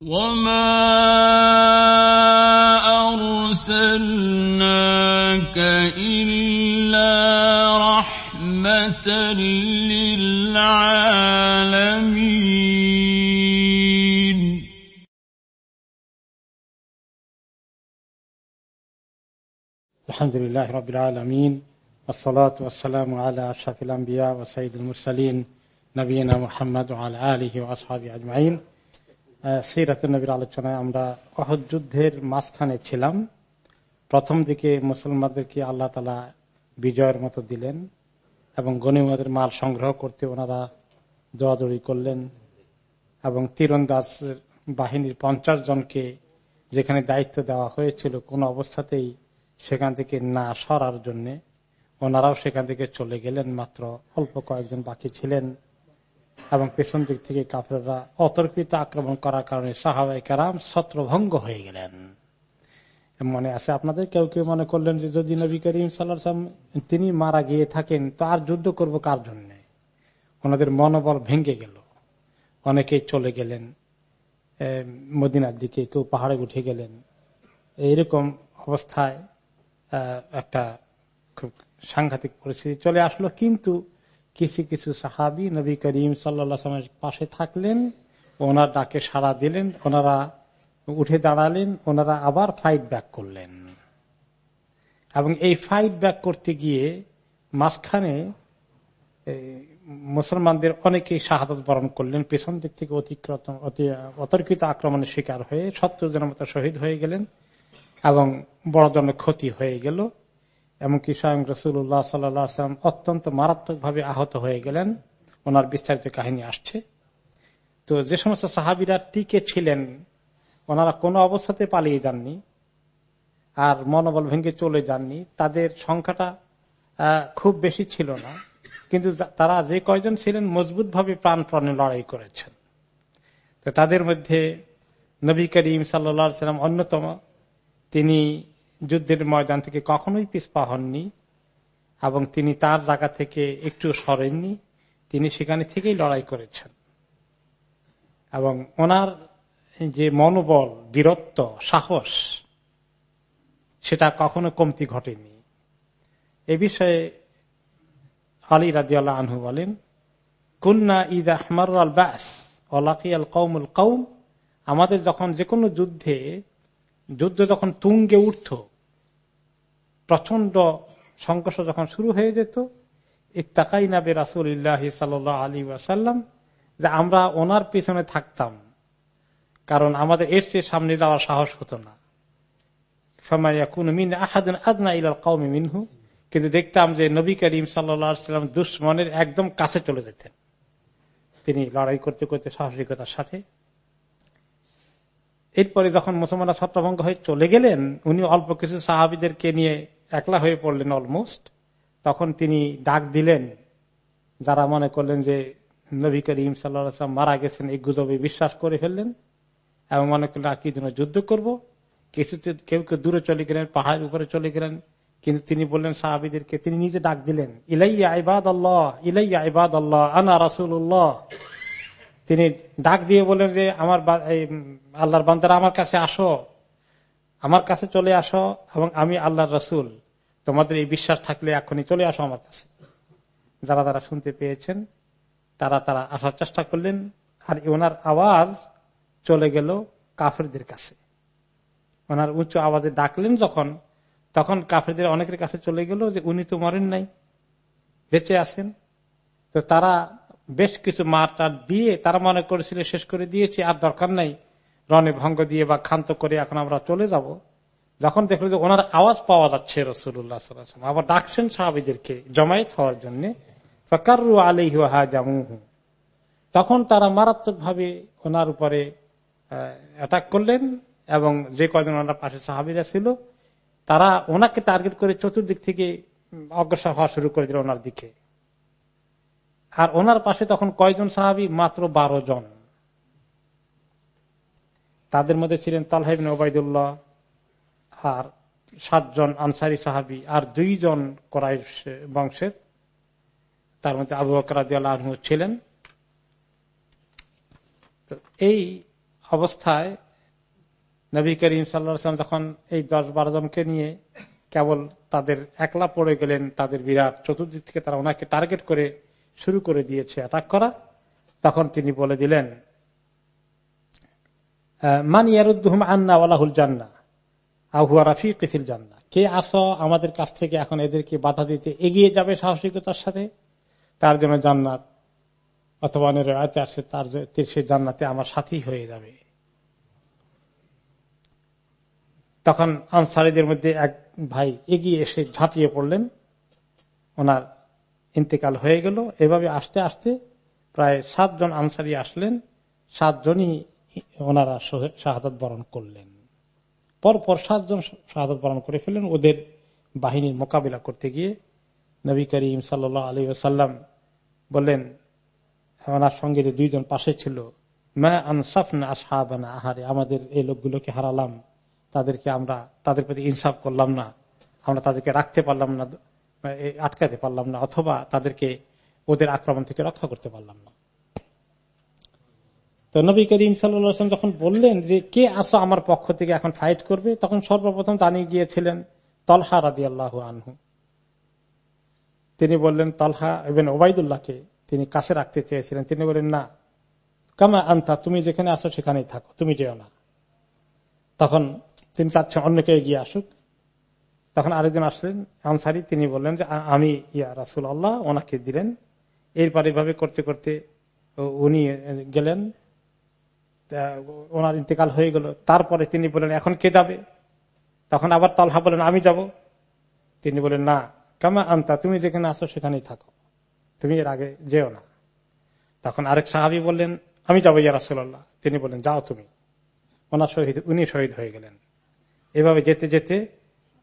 وما أرسلناك إلا رحمة للعالمين الحمد لله رب العالمين والصلاة والسلام على أشرف الأنبياء وسيد المرسلين نبينا محمد وعلى آله وأصحابه أجمعين. সিরাত নবীর আলোচনায় আমরা অহদ যুদ্ধের মাঝখানে ছিলাম। প্রথম দিকে মুসলমানদেরকে আল্লাহ তালা বিজয়ের মতো দিলেন এবং গণিমদের মাল সংগ্রহ করতে ওনারা দৌড়াদৌড়ি করলেন এবং তীরন্দাজ বাহিনীর পঞ্চাশ জনকে যেখানে দায়িত্ব দেওয়া হয়েছিল কোন অবস্থাতেই সেখান থেকে না সরার জন্য ওনারাও সেখান থেকে চলে গেলেন। মাত্র অল্প কয়েকজন বাকি ছিলেন। এবং পেছন দিক থেকে কাফেররা অতর্কিত আক্রমণ করার কারণে সাহাবাই কারাম ছত্রভঙ্গ হয়ে গেলেন। মনে আছে আপনাদের? কেউ কেউ মনে করলেন যে যদি নবী করিম সাল্লাম তিনি মারা গিয়ে থাকেন, তো আর যুদ্ধ করব কার জন্য? ওনাদের মনোবল ভেঙে গেল। অনেকেই চলে গেলেন। মদিনার দিকে কেউ পাহাড়ে উঠে গেলেন। এইরকম অবস্থায় একটা খুব সাংঘাতিক পরিস্থিতি চলে আসলো। কিন্তু কিছু কিছু সাহাবি নবী করিম সাল্লামের পাশে থাকলেন, ওনার ডাকে সাড়া দিলেন, ওনারা উঠে দাঁড়ালেন, ওনারা আবার ফাইট ব্যাক করলেন। এবং এই ফাইট ব্যাক করতে গিয়ে মাঝখানে মুসলমানদের অনেকেই শাহাদত বরণ করলেন, পেছন দিক থেকে অতিক্রত অতর্কিত আক্রমণের শিকার হয়ে সত্তর জনের মতো শহীদ হয়ে গেলেন এবং বড় ধরনের ক্ষতি হয়ে গেল। এমনকি স্বয়ং রসুল্লাহ সাল্লাম অত্যন্ত মারাত্মক ভাবে আহত হয়ে গেলেন। ওনার বিস্তারিত কাহিনী আসছে। তো যে সমস্ত সাহাবিরা টিকে ছিলেন, ওনারা কোনো অবস্থাতে পালিয়ে যাননি আর মনোবল ভেঙে চলে যাননি। তাদের সংখ্যাটা খুব বেশি ছিল না। কিন্তু তারা যে কয়জন ছিলেন মজবুত ভাবে প্রাণ প্রাণে লড়াই করেছেন। তো তাদের মধ্যে নবী করিম সাল্লাম অন্যতম। তিনি যুদ্ধের ময়দান থেকে কখনোই পিসপা হননি এবং তিনি তার জায়গা থেকে একটু সরেননি। তিনি সেখানে থেকেই লড়াই করেছেন। এবং ওনার যে মনোবল, বীরত্ব, সাহস, সেটা কখনো কমতি ঘটেনি। এ বিষয়ে আলী রাজি আনহু বলেন, কুন্না ঈদ আহমার আল ব্যাস অলাকি আল কৌমুল কৌম আমাদের যখন যে কোনো যুদ্ধে যুদ্ধ যখন তুঙ্গে উঠত প্রচণ্ড সংঘর্ষ যখন শুরু হয়ে যেত ইত্তাকাই নাবে রাসুল্লাহ সাল আলী ওয়াসাল্লাম যে আমরা ওনার পিছনে থাকতাম, কারণ আমাদের এর চেয়ে সামনে যাওয়ার সাহস হতো না। মিনহু, কিন্তু দেখতাম যে নবী করিম সাল্লাম দুশ্মনের একদম কাছে চলে যেতেন। তিনি লড়াই করতে করতে সাহসিকতার সাথে এরপরে যখন মুসলমানরা ছত্রভঙ্গ হয়ে চলে গেলেন, উনি অল্প কিছু সাহাবিদেরকে নিয়ে একলা হয়ে পড়লেন অলমোস্ট তখন তিনি ডাক দিলেন, যারা মনে করলেন যে নবী করিম সাল্লাম মারা গেছেন, এই গুজবে বিশ্বাস করে ফেললেন এবং মনে করলেন, আর কি জন্য যুদ্ধ করব? কিছু কেউ কেউ দূরে চলে গেলেন, পাহাড়ের উপরে চলে গেলেন। কিন্তু তিনি বললেন সাহাবিদেরকে, তিনি নিজে ডাক দিলেন, ইলাইয়া ইবাদ আল্লাহ ইলাইয়া ইবাদ আল্লাহ আনা রাসুল্লাহ তিনি ডাক দিয়ে বলেন যে, আমার আল্লাহর বান্দারা আমার কাছে আসো। আমার কাছে চলে আসো এবং আমি আল্লাহর রসুল। তোমাদের এই বিশ্বাস থাকলে এখনই চলে আসো আমার কাছে। যারা তারা শুনতে পেয়েছেন, তারা তারা আসার চেষ্টা করলেন আর ওনার আওয়াজ চলে গেল কাফেরদের কাছে। ওনার উচ্চ আওয়াজে ডাকলেন যখন, তখন কাফেরদের অনেকের কাছে চলে গেল যে, উনি তো মরেন নাই, বেঁচে আছেন। তো তারা বেশ কিছু মার টার দিয়ে তারা মনে করেছিল শেষ করে দিয়েছে, আর দরকার নাই। রনে ভঙ্গ দিয়ে বা ক্ষান্ত করে এখন আমরা চলে যাব। যখন দেখল যে ওনার আওয়াজ পাওয়া যাচ্ছে রসুল্লাহ আবার ডাকছেন সাহাবিদেরকে জমায়েত হওয়ার জন্য ফকারু আলহি জামুহু তখন তারা মারাত্মক ভাবে ওনার উপরে অ্যাটাক করলেন এবং যে কয়জন ওনার পাশে সাহাবিরা ছিল, তারা ওনাকে টার্গেট করে চতুর্দিক থেকে অগ্রসর হওয়া শুরু করে দিল ওনার দিকে। আর ওনার পাশে তখন কয়জন সাহাবি? মাত্র বারো জন। তাদের মধ্যে ছিলেন তালহাইবিন ওবায়দুল্লাহ আর সাতজন আনসারি সাহাবি আর দুইজন করাই বংশের। তার মধ্যে আবু বকরাদ ছিলেন। এই অবস্থায় নবী করিম সাল্লাম যখন এই দশ বারো জনকে নিয়ে কেবল তাদের একলা পড়ে গেলেন, তাদের বিরাট চতুর্দিক থেকে তারা ওনাকে টার্গেট করে শুরু করে দিয়েছে অ্যাটাক করা। তখন তিনি বলে দিলেন মান আন্না ওয়ালাহুল জান্না আহুয়া রাফি কিফিল জান্না। কে আস আমাদের কাছ থেকে এখন এদেরকে বাধা দিতে এগিয়ে যাবে সাহসিকতার সাথে? তার জন্য জান্নাত। অথবা অনেক আছে তার সে জান্নাতে আমার সাথী হয়ে যাবে। তখন আনসারিদের মধ্যে এক ভাই এগিয়ে এসে ঝাঁপিয়ে পড়লেন। ওনার ইন্তেকাল হয়ে গেল। এভাবে আসতে আসতে প্রায় সাতজন আনসারি আসলেন। সাতজনই ওনারা শাহাদত বরণ করলেন। পরপর সাতজন শাহাদত বরণ করে ফেললেন। ওদের বাহিনীর মোকাবিলা করতে গিয়ে নবী করিম সাল্লাহ আলী সাল্লাম বললেন, ওনার সঙ্গে যে দুইজন পাশে ছিল আহারে, আমাদের এই লোকগুলোকে হারালাম। তাদেরকে আমরা তাদের প্রতি ইনসাফ করলাম না। আমরা তাদেরকে রাখতে পারলাম না। আটকাতে পারলাম না, অথবা তাদেরকে ওদের আক্রমণ থেকে রক্ষা করতে পারলাম না। তো নবী করিম সাল্লাম যখন বললেন যে, কে আসো আমার পক্ষ থেকে এখন ফাইট করবে? তখন সর্বপ্রথম জানিয়ে গিয়েছিলেন তলহা রাদি আল্লাহ আনহু। তিনি বললেন, তলহা এবং ওবায়দুল্লাহকে তিনি কাছে রাখতে চেয়েছিলেন। তিনি বললেন, না। কামা আনতা, তুমি যেখানে আসো সেখানেই থাকো, তুমি যেও না। তখন তিনি চাচ্ছেন অন্যকে এগিয়ে আসুক। তখন আরেকজন আসলেন, আনসারি, তিনি বললেন যে আমি ইয়া রাসুল আল্লাহ, ওনাকে দিলেন। এরপর এভাবে করতে করতে উনি গেলেন। ওনার ইন্তেকাল হয়ে গেল। তারপরে তিনি বলেন এখন কে যাবে? তখন আবার তালহা বলেন আমি যাব। তিনি বলেন না, কামা আনতা, তুমি যেখানে আসো সেখানেই থাকো। তুমি এর আগে যেও না। তখন আরেক সাহাবি বললেন, আমি যাব ইয়া রাসুল্লাহ তিনি বলেন যাও তুমি। ওনার শহীদ, উনি শহীদ হয়ে গেলেন। এভাবে যেতে যেতে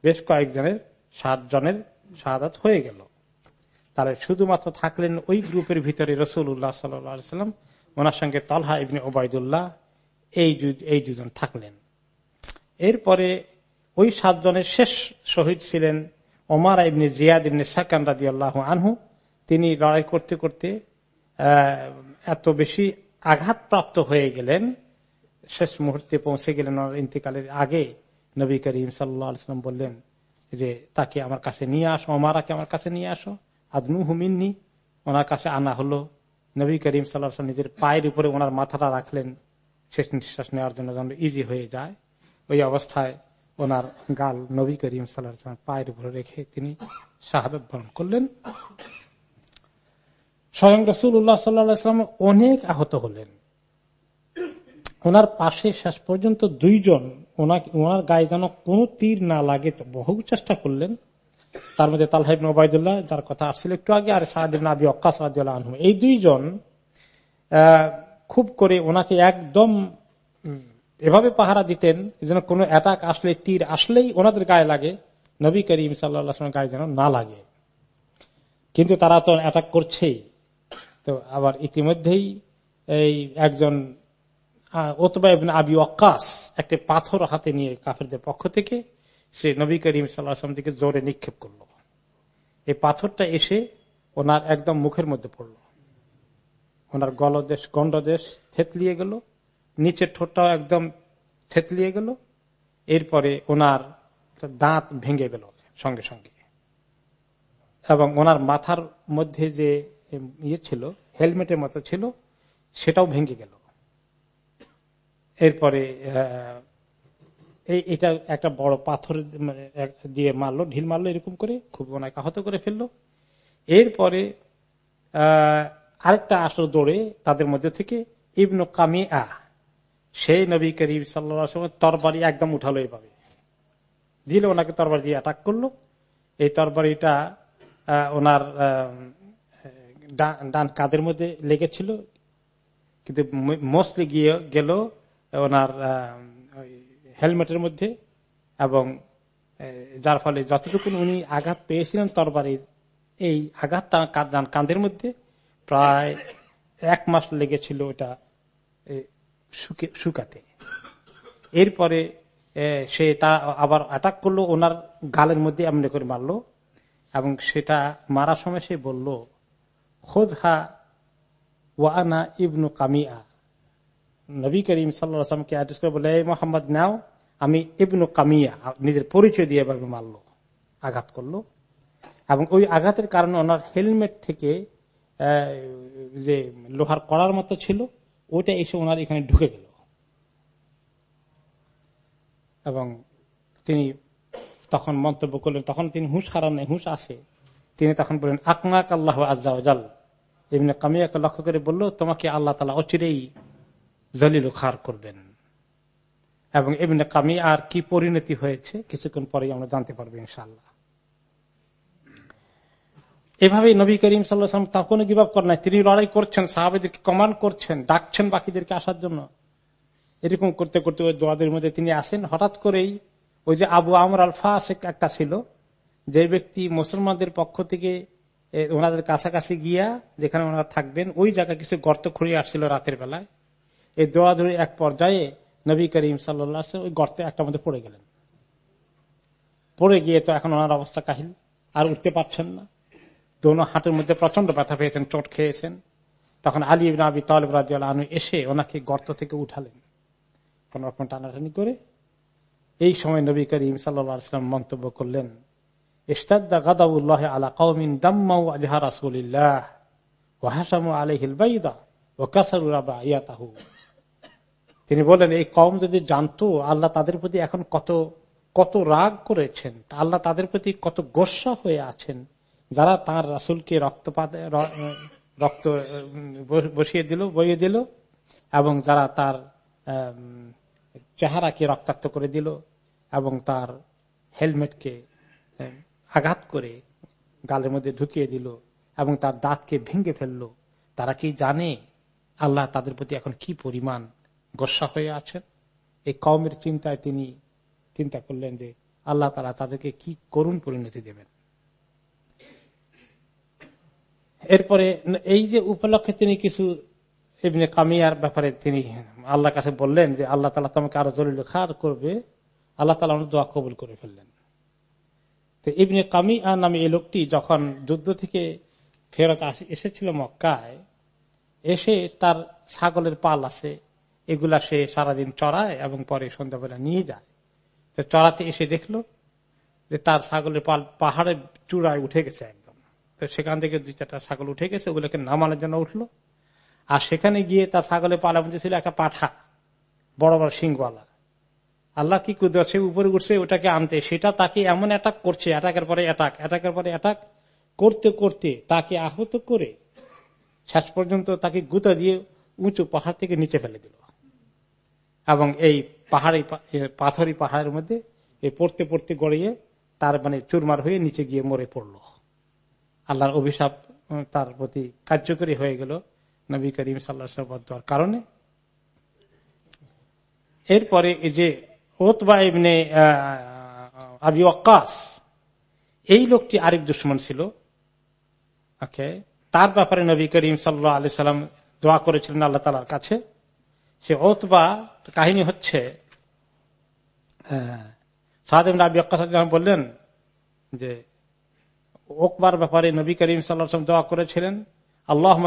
বেশ কয়েকজনের সাত জনের শাহাদ হয়ে গেল। তাহলে শুধুমাত্র থাকলেন ওই গ্রুপের ভিতরে রসুল উল্লাহ সাল্লাম ওনার সঙ্গে তলহা ইবনে ওবায়দুল্লাহ এই এই দুজন থাকলেন। এরপরে ওই সাতজনের শেষ শহীদ ছিলেন ওমার ইবনে জিয়াদ ইবনে সাকান রাজি আল্লাহ আনহু। তিনি লড়াই করতে করতে এত বেশি আঘাতপ্রাপ্ত হয়ে গেলেন। শেষ মুহূর্তে পৌঁছে গেলেন ইন্তিকালের আগে। নবী করিম সাল্লাম বললেন যে, তাকে আমার কাছে নিয়ে আসো, ওমারাকে আমার কাছে নিয়ে আসো। আদনু হুমিননি ওনার কাছে আনা হলো। নবী করিম সাল্লাহ নিজের পায়ের উপরে ওনার মাথাটা রাখলেন। শেষ নিঃশ্বাস নেওয়ার জন্য যেন ইজি হয়ে যায়। ওই অবস্থায় ওনার গাল নবী করিম সাল্লাহ পায়ের উপরে রেখে তিনি শাহাদ বরণ করলেন। স্বয়ং রসুল্লাহ সাল্লাম অনেক আহত হলেন। ওনার পাশে শেষ পর্যন্ত দুইজন ওনার গায়ে যেন কোন তীর না লাগে বহু চেষ্টা করলেন। তার মধ্যে তালহাইব ওবায়দুল্লাহ যার কথা আসছিল একটু আগে, আর সারাদিন আবি অক্কাস আনহু। এই দুইজন খুব করে ওনাকে একদম এভাবে পাহারা দিতেন যেন কোন অ্যাটাক আসলে, তীর আসলেই ওনাদের গায়ে লাগে। নবী করিম সাল্লাহ গায়ে যেন না লাগে। কিন্তু তারা তো অ্যাটাক করছেই। তো আবার ইতিমধ্যেই এই একজন ওতবা আবি অক্কাস একটা পাথর হাতে নিয়ে কাফেরদের পক্ষ থেকে সে নবী করিম সাল্লাহাম দিকে জোরে নিক্ষেপ করল। এই পাথরটা এসে ওনার একদম মুখের মধ্যে পড়ল। ওনার গলদেশ গন্ডদেশ থেতলিয়ে গেল, নিচের ঠোঁটটাও একদম থেতলিয়ে গেল, এরপরে ওনার দাঁত ভেঙে গেল সঙ্গে সঙ্গে। এবং ওনার মাথার মধ্যে যে ইয়ে ছিল, হেলমেটের মতো ছিল, সেটাও ভেঙে গেল। এরপরে এটা একটা বড় পাথর মানে দিয়ে মারলো, ঢিল মারলো এরকম করে, খুব অনেক আহত করে ফেলল। এরপরে আরেকটা আসলো দৌড়ে তাদের মধ্যে থেকে ইবনু কামি আ সেই নবী করিম সাল্লা তরবারি একদম উঠালো এভাবে। দিলে ওনাকে তরবারি দিয়ে অ্যাটাক করল। এই তরবারিটা ওনার ডান কাদের মধ্যে লেগেছিল। কিন্তু মোস্টলি গিয়ে গেল ওনার হেলমেটের মধ্যে এবং যার ফলে যতটুকু উনি আঘাত পেয়েছিলেন তরবারির এই আঘাত কাঁধের মধ্যে প্রায় এক মাস লেগেছিল ওটা শুকাতে। এরপরে সে তা আবার অ্যাটাক করল, ওনার গালের মধ্যে এমনি করে মারলো এবং সেটা মারার সময় সে বলল খোদ হা ওয়ানা ইবনু কামিয়া। নবী করিম সাল্লামকে অ্যাড্রেস করে বলে মোহাম্মদ, নাও, আমি ইবনু কামিয়া, নিজের পরিচয় দিয়ে এভাবে মারলো, আঘাত করল। এবং ওই আঘাতের কারণে ওনার হেলমেট থেকে যে লোহার করার মতো ছিল, ওইটা এসে ওনার এখানে ঢুকে গেল। এবং তিনি তখন মন্তব্য করলেন, তখন তিনি হুঁশ হারান, হুঁশ আসে। তিনি তখন বললেন আকমাক আল্লাহ আজাল এমনি কামিয়াকে লক্ষ্য করে বলল, তোমাকে আল্লাহ তালা অচিরেই জলিল খার করবেন। এবং এমনি কামি আর কি পরিণতি হয়েছে, কিছুক্ষণ পরে আমরা জানতে পারব ইনশাল্লাহ এভাবে নবী করিম সাল্লাম তা কোনো গিভাব করেন নাই। তিনি লড়াই করছেন, সাহাবেদেরকে কমান্ড করছেন, ডাকছেন বাকিদেরকে আসার জন্য। এরকম করতে করতে ওই দোয়াদের মধ্যে তিনি আসেন হঠাৎ করেই ওই যে আবু আমর আলফা একটা ছিল, যে ব্যক্তি মুসলমানদের পক্ষ থেকে ওনাদের কাছাকাছি গিয়া যেখানে ওনারা থাকবেন, ওই জায়গায় কিছু গর্ত খুঁড়িয়ে আসছিল রাতের বেলায়। এই ধরে এক পর্যায়ে নবী করিম সাল্লা ওই গর্তে একটা মধ্যে পড়ে গেলেন। পড়ে গিয়ে তো এখন ওনার অবস্থা কাহিল, আর উঠতে পারছেন না। দোনো হাটের মধ্যে প্রচণ্ড ব্যথা পেয়েছেন, চোট খেয়েছেন। তখন আলী আবি তালেব রাজু এসে ওনাকে গর্ত থেকে উঠালেন। কোন রকম টানাটানি করে এই সময় নবী করিম সাল্লাম মন্তব্য করলেন আলা তিনি বলেন এই কম যদি জানতো, আল্লাহ তাদের প্রতি এখন কত কত রাগ করেছেন। আল্লাহ তাদের প্রতি কত গোসা হয়ে আছেন। যারা তার রাসুলকে রক্তপাত রক্ত বসিয়ে দিল, বইয়ে দিল, এবং যারা তার চেহারাকে রক্তাক্ত করে দিল, এবং তার হেলমেটকে আঘাত করে গালের মধ্যে ঢুকিয়ে দিল, এবং তার দাঁতকে ভেঙে ফেলল, তারা কি জানে আল্লাহ তাদের প্রতি এখন কি পরিমাণ গোসা হয়ে আছেন। এই কমের চিন্তায় তিনি চিন্তা করলেন যে আল্লাহ তারা তাদেরকে কি করুণ পরিণতি দেবেন। এরপরে এই যে উপলক্ষে তিনি কিছু এমনি কামিয়ার ব্যাপারে তিনি আল্লাহ কাছে বললেন যে আল্লাহ তালা তোমাকে আরও জরুরি খার করবে। আল্লাহ তালা দোয়া কবুল করে ফেললেন। তো ইবনে কামিয়া নামে এই লোকটি যখন যুদ্ধ থেকে ফেরত এসেছিল মক্কায়, এসে তার ছাগলের পাল আছে এগুলা সে সারাদিন চড়ায় এবং পরে সন্ধ্যাবেলা নিয়ে যায়। তো চড়াতে এসে দেখল যে তার ছাগলের পাল পাহাড়ের চূড়ায় উঠে গেছে একদম। তো সেখান থেকে দুই চারটা ছাগল উঠে গেছে, ওগুলোকে নামানোর জন্য উঠল। আর সেখানে গিয়ে তার ছাগলের পালা মধ্যে ছিল একটা পাঠা, বড় বড় সিংওয়ালা আল্লাহ কি কুদরত, সে উপরে উঠছে, ওটাকে আনতে, সেটা তাকে এমন অ্যাটাক করছে অ্যাটাকের পরে অ্যাটাক অ্যাটাকের পরে অ্যাটাক করতে করতে তাকে আহত করে শেষ পর্যন্ত তাকে গুতা দিয়ে উঁচু পাহাড় থেকে নিচে ফেলে দিল। এবং এই পাহাড়ি পাথরি পাহাড়ের মধ্যে এই পড়তে পড়তে গড়িয়ে তার মানে চুরমার হয়ে নিচে গিয়ে মরে পড়ল। আল্লাহর অভিশাপ তার প্রতি কার্যকরী হয়ে গেল নবী করিম সাল্লাহার কারণে। এরপরে এই যে ওতবা ইবনে আবি ওয়াক্কাস, এই লোকটি আরেক দুশ্মন ছিল। ওকে, তার ব্যাপারে নবী করিম সাল্লাহ আলি সাল্লাম দোয়া করেছিলেন আল্লাহ তালার কাছে। সে ওতবা কাহিনী হচ্ছে সাহেব আবি ওয়াক্কাস বললেন যে ওকবার ব্যাপারে নবী করিম সাল্লাহ দোয়া করেছিলেন আল্লাহ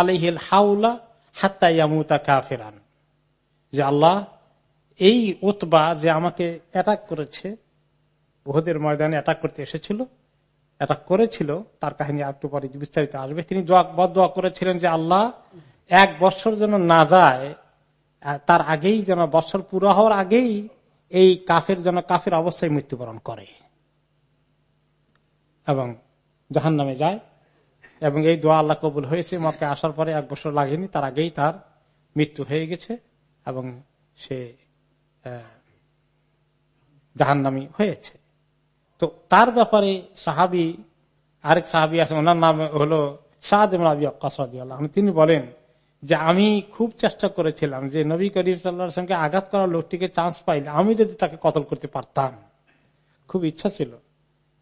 আলহিল হাউলা হাত্তা ইয়ামুতা কাফেরান। যে আল্লাহ, এই ওতবা যে আমাকে অ্যাটাক করেছে বহুদের ময়দানে অ্যাটাক করতে এসেছিল অ্যাটাক করেছিল, তার কাহিনী একটু পরে বিস্তারিত আসবে। তিনি দোয়া দোয়া করেছিলেন যে আল্লাহ এক বছর যেন না যায় তার আগেই যেন বছর পুরো হওয়ার আগেই এই কাফের যেন কাফের অবস্থায় মৃত্যুবরণ করে এবং জাহান নামে যায়। এবং এই দোয়া আল্লাহ কবুল হয়েছে মক্কে আসার পরে এক বছর লাগেনি, তার আগেই তার মৃত্যু হয়ে গেছে এবং সে জাহান্নামি হয়েছে। তো তার ব্যাপারে সাহাবি, আরেক সাহাবি আছে, ওনার নাম হলো সাদ তিনি বলেন যে আমি খুব চেষ্টা করেছিলাম যে নবী করিম সাল্লার সঙ্গে আঘাত করার লোকটিকে চান্স পাইলে আমি যদি তাকে কতল করতে পারতাম। খুব ইচ্ছা ছিল,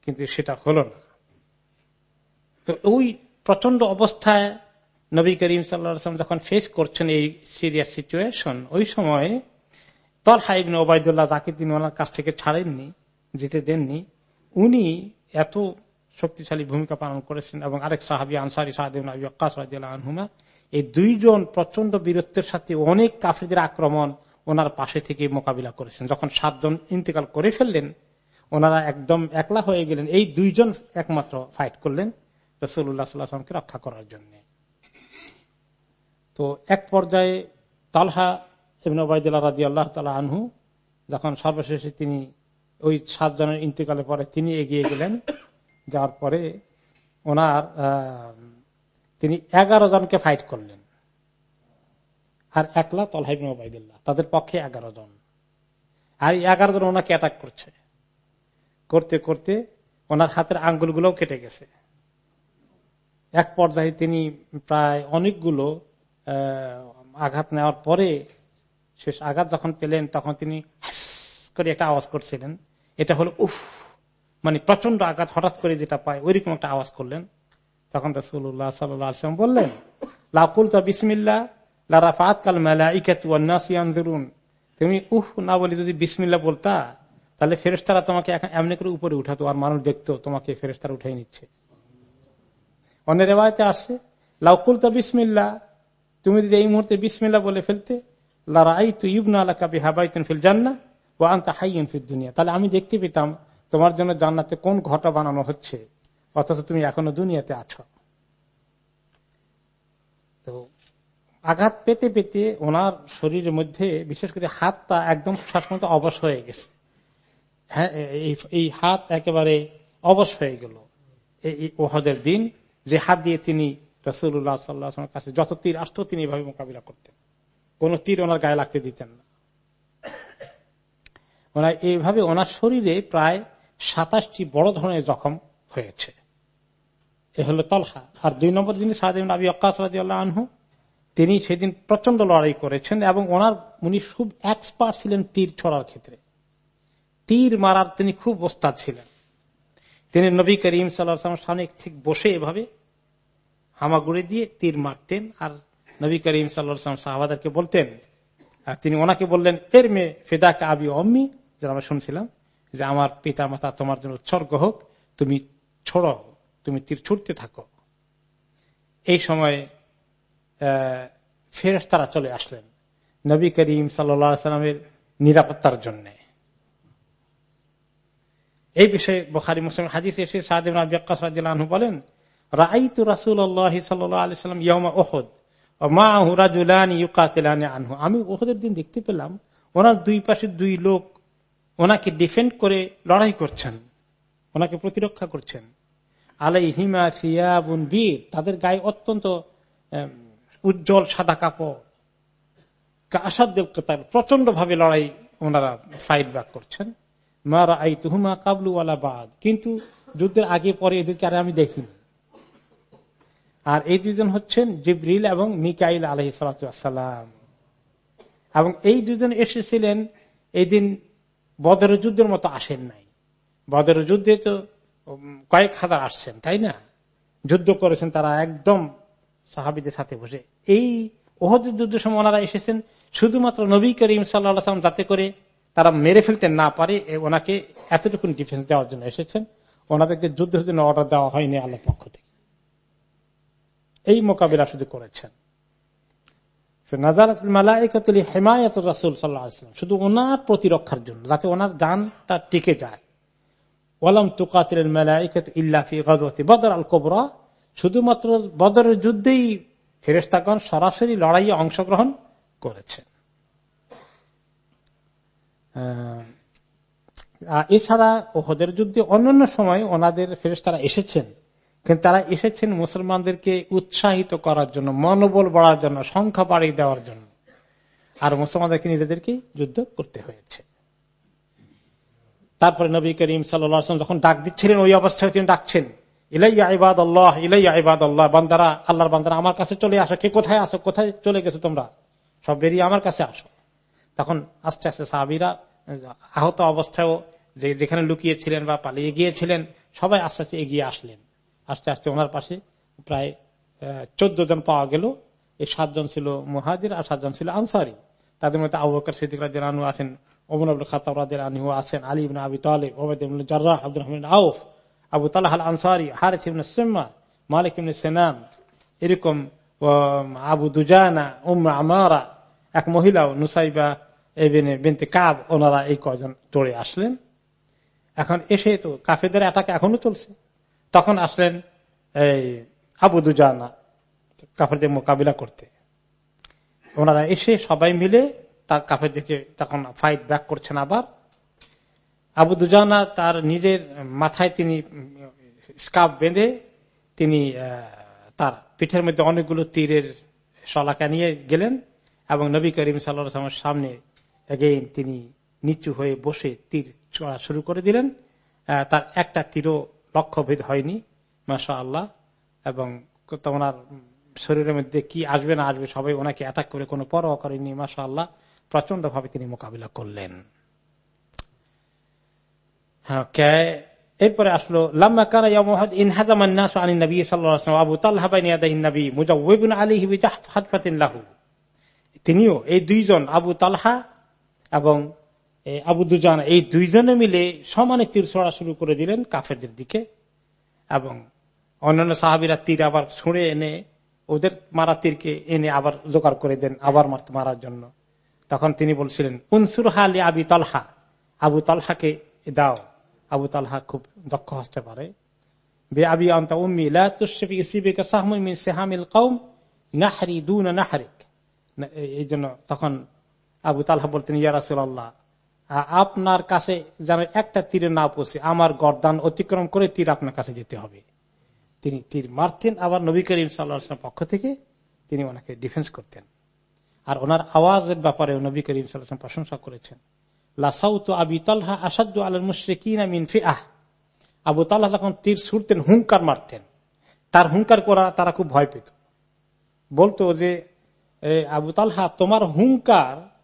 কিন্তু সেটা হলো না। তো ওই প্রচণ্ড অবস্থায় নবী করিম সাল্লাম যখন ফেস করছেন এই সিরিয়াস সিচুয়েশন ওই সময় তর হাইবিন ওবায়দুল্লাহ যাকে তিনি ওনার কাছ থেকে ছাড়েননি, যেতে দেননি, উনি এত শক্তিশালী ভূমিকা পালন করেছেন এবং আরেক সাহাবি আনসারি সাহাদিনা এই দুইজন প্রচণ্ড বীরত্বের সাথে অনেক কাফিরদের আক্রমণ ওনার পাশে থেকে মোকাবিলা করেছেন। যখন সাতজন ইন্তেকাল করে ফেললেন, ওনারা একদম একলা হয়ে গেলেন। এই দুইজন একমাত্র ফাইট করলেন রসুল্লাহ সাল্লাহামকে রক্ষা করার জন্য। তো এক পর্যায়ে তালহা ইবন ওবায়দুল্লাহ রাজি আল্লাহ তালা আনহু, যখন সর্বশেষে তিনি ওই সাতজনের ইন্তেকালে পরে তিনি এগিয়ে গেলেন, যাওয়ার পরে ওনার তিনি এগারো জনকে ফাইট করলেন। আর একলা তলহাইবিন তাদের পক্ষে এগারো জন। আর এগারো জন ওনাকে অ্যাটাক করছে। করতে করতে ওনার হাতের আঙ্গুলগুলোও কেটে গেছে। এক পর্যায়ে তিনি প্রায় অনেকগুলো আঘাত নেওয়ার পরে শেষ আঘাত যখন পেলেন, তখন তিনি করে একটা আওয়াজ করছিলেন। এটা হলো উফ মানে প্রচণ্ড আঘাত হঠাৎ করে যেটা পায়, ওইরকম একটা আওয়াজ করলেন। তখন রসুল্লাহ সাল্লাম বললেন লাকুল তা বিসমিল্লা লারাফাত কাল মেলা ইকাতুয়ান তুমি উহ না বলি যদি বিসমিল্লা বলতা, তাহলে ফেরেস্তারা তোমাকে এমনি করে উপরে উঠাতো আর মানুষ দেখতো, তোমাকে ফেরেস্তারা উঠাই নিচ্ছে। অন্য রেওয়ায়তে আসছে লাউকুল তা বিসমিল্লা তুমি যদি এই মুহূর্তে বিসমিল্লা বলে ফেলতে লারাই তু ইবনা আলা কাবি হাবাইতেন ফিল জান্না ও আনতা হাইন ফিল দুনিয়া। তাহলে আমি দেখতে পেতাম, তোমার জন্য জান্নাতে কোন ঘটা বানানো হচ্ছে। অথচ তুমি এখনও দুনিয়াতে আছো। তো আঘাত পেতে পেতে ওনার শরীরের মধ্যে, বিশেষ করে হাতটা একদম শ্বাসমত অবশ হয়ে গেছে। হ্যাঁ এই হাত একেবারে অবশ হয়ে গেল। এই ওহদের দিন, যে হাত দিয়ে তিনি রসুল্লাহ সাল্লাহ কাছে যত তীর আসতো, তিনি এভাবে মোকাবিলা করতেন। কোন তীর ওনার গায়ে লাগতে দিতেন না। ওনার এইভাবে ওনার শরীরে প্রায় সাতাশটি বড় ধরনের জখম হয়েছে। এ হলো তলহা। আর দুই নম্বর যিনি সাহেব আবি আকাশাল্লাহ আনহু, তিনি সেদিন প্রচণ্ড লড়াই করেছেন এবং ওনার, উনি খুব এক্সপার্ট ছিলেন তীর ছড়ার ক্ষেত্রে। তীর মারার তিনি খুব ওস্তাদ ছিলেন। তিনি নবী করিম সাল্লাহ সামনে ঠিক বসে এভাবে হামাগুড়ি দিয়ে তীর মারতেন আর নবী করিম সাল্লাম সাহাবাদারকে বলতেন, আর তিনি ওনাকে বললেন, এর মেয়ে ফেদাকে আবি অম্মি যারা আমরা শুনছিলাম যে আমার পিতা মাতা তোমার জন্য উৎসর্গ হোক, তুমি ছোড়ো তুমি তীর ছুটতে থাকো। এই সময় ফেরস তারা চলে আসলেন। নবী করিম সাল্লামের নিরাপত্তার জন্য। এই বিষয়ে বখারি মুসলিম হাদিস এসে সাদিম বলেন আমি ওহদের দিন দেখতে পেলাম, ওনার দুই পাশে দুই লোক ওনাকে ডিফেন্ড করে লড়াই করছেন, ওনাকে প্রতিরক্ষা করছেন। আলাই হিমা সিয়াবুন বীর। তাদের গায়ে অত্যন্ত উজ্জ্বল সাদা কাপড়। আসাদ্দেব প্রচণ্ড ভাবে লড়াই ওনারা ফাইট ব্যাক করছেন। মারা আই তুহুমা কাবলুওয়ালা বাদ। কিন্তু যুদ্ধের আগে পরে এদেরকে আর আমি দেখিনি। আর এই দুজন হচ্ছেন জিব্রিল এবং মিকাইল আলহি সালাম। এবং এই দুজন এসেছিলেন এই দিন বদর যুদ্ধের মতো আসেন নাই। বদর যুদ্ধে তো কয়েক হাজার আসছেন, তাই না? যুদ্ধ করেছেন তারা একদম সাহাবিদের সাথে বসে। এই ওহদের যুদ্ধের সময় ওনারা এসেছেন, শুধুমাত্র নবী করিম সাল্লাম যাতে করে তারা মেরে ফেলতে না পারে ওনাকে এতটুকু ডিফেন্স দেওয়ার জন্য এসেছেন। ওনাদেরকে যুদ্ধের জন্য অর্ডার দেওয়া হয়নি আল্লাহ পক্ষ থেকে। এই মোকাবিলা শুধু করেছেন। শুধু ওনার প্রতিরক্ষার জন্য, যাতে ওনার গানটা টিকে যায়। ওলাম তুকাতিল ইল্লাফি গজতি বদর আল কোবরা। শুধুমাত্র বদরের যুদ্ধেই ফেরেস্তাগণ সরাসরি লড়াইয়ে অংশগ্রহণ করেছেন এছাড়া ওহদের যুদ্ধে অন্যান্য সময় ওনাদের ফেরেস্তারা এসেছেন। কিন্তু তারা এসেছেন মুসলমানদেরকে উৎসাহিত করার জন্য, মনোবল বাড়ার জন্য, সংখ্যা বাড়িয়ে দেওয়ার জন্য। আর মুসলমানদেরকে নিজেদেরকে যুদ্ধ করতে হয়েছে। তারপরে নবী করিম সাল্লাম যখন ডাক দিচ্ছিলেন, ওই অবস্থায় তিনি ডাকছেন ইলাই আইবাদ আল্লাহ ইলাই আইবাদ আল্লাহ বান্দারা, আল্লাহর বান্দারা আমার কাছে চলে আসো। কে কোথায় আসো? কোথায় চলে গেছো তোমরা? সব বেরিয়ে আমার কাছে আসো। তখন আস্তে আস্তে সাহাবিরা, আহত অবস্থায়ও যে যেখানে লুকিয়েছিলেন বা পালিয়ে গিয়েছিলেন, সবাই আস্তে আস্তে এগিয়ে আসলেন। আস্তে আস্তে ওনার পাশে প্রায় চোদ্দ জন পাওয়া গেল। এই সাতজন ছিল মুহাজির আর সাতজন ছিল আনসারি। তাদের মধ্যে আবু বকর সিদ্দিক আনু আছেন ওনারা এই কজন দৌড়ে আসলেন। এখন এসে তো কাফেদের অ্যাটাক এখনও চলছে। তখন আসলেন এই আবু দুজানা, কাফেরদের মোকাবিলা করতে। ওনারা এসে সবাই মিলে তার কাফেরদেরকে তখন ফাইট ব্যাক করছেন আবার। আবু দুজানা তার নিজের মাথায় তিনি স্কাপ বেঁধে তিনি তার পিঠের মধ্যে অনেকগুলো তীরের শলাকা নিয়ে গেলেন এবং নবী করিম সাল্লামের সামনে এগেইন তিনি নিচু হয়ে বসে তীর চড়া শুরু করে দিলেন। তার একটা তীরও লক্ষ্যভেদ হয়নি মাসা আল্লাহ এবং ওনার শরীরের মধ্যে কি আসবে না আসবে সবাই ওনাকে অ্যাটাক করে কোনো পরোয়া করেনি মাসা আল্লাহ প্রচণ্ড ভাবে তিনি মোকাবিলা করলেন। হ্যাঁ এরপরে আসলো লাহু। তিনিও এই দুইজন, আবু তালহা এবং আবু দুজান, এই দুইজনে মিলে সমানে তীর ছড়া শুরু করে দিলেন কাফেরদের দিকে এবং অন্যান্য সাহাবিরা তীর আবার ছুঁড়ে এনে, ওদের মারা তীরকে এনে আবার জোগাড় করে দেন, আবার মারার জন্য। তখন তিনি বলছিলেন, উনসুর হালি আবি তালহা। আবু তালহাকে দাও। আবু তালহা খুব দক্ষ হতে পারে। বে আবি এই জন্য তখন আবু তালহা বলতেন আপনার কাছে যেন একটা তীরে না পৌঁছে, আমার গরদান অতিক্রম করে তীর আপনার কাছে যেতে হবে। তিনি তীর মারতেন, আবার নবী করিম সাল্লাহ পক্ষ থেকে তিনি ওনাকে ডিফেন্স করতেন। আর ওনার আওয়াজের ব্যাপারে নবী করিম সাল্লাম প্রশংসা করেছেন। লাসাউত আবি তালহা আসাদু আল মুশরিকিন মিনফি আহ আবু তাল্লাহ যখন তীর ছুটতেন হুঙ্কার মারতেন। তার হুঙ্কার করা তারা খুব ভয় পেত। বলতো যে আবু তালহা, তোমার হুঙ্কার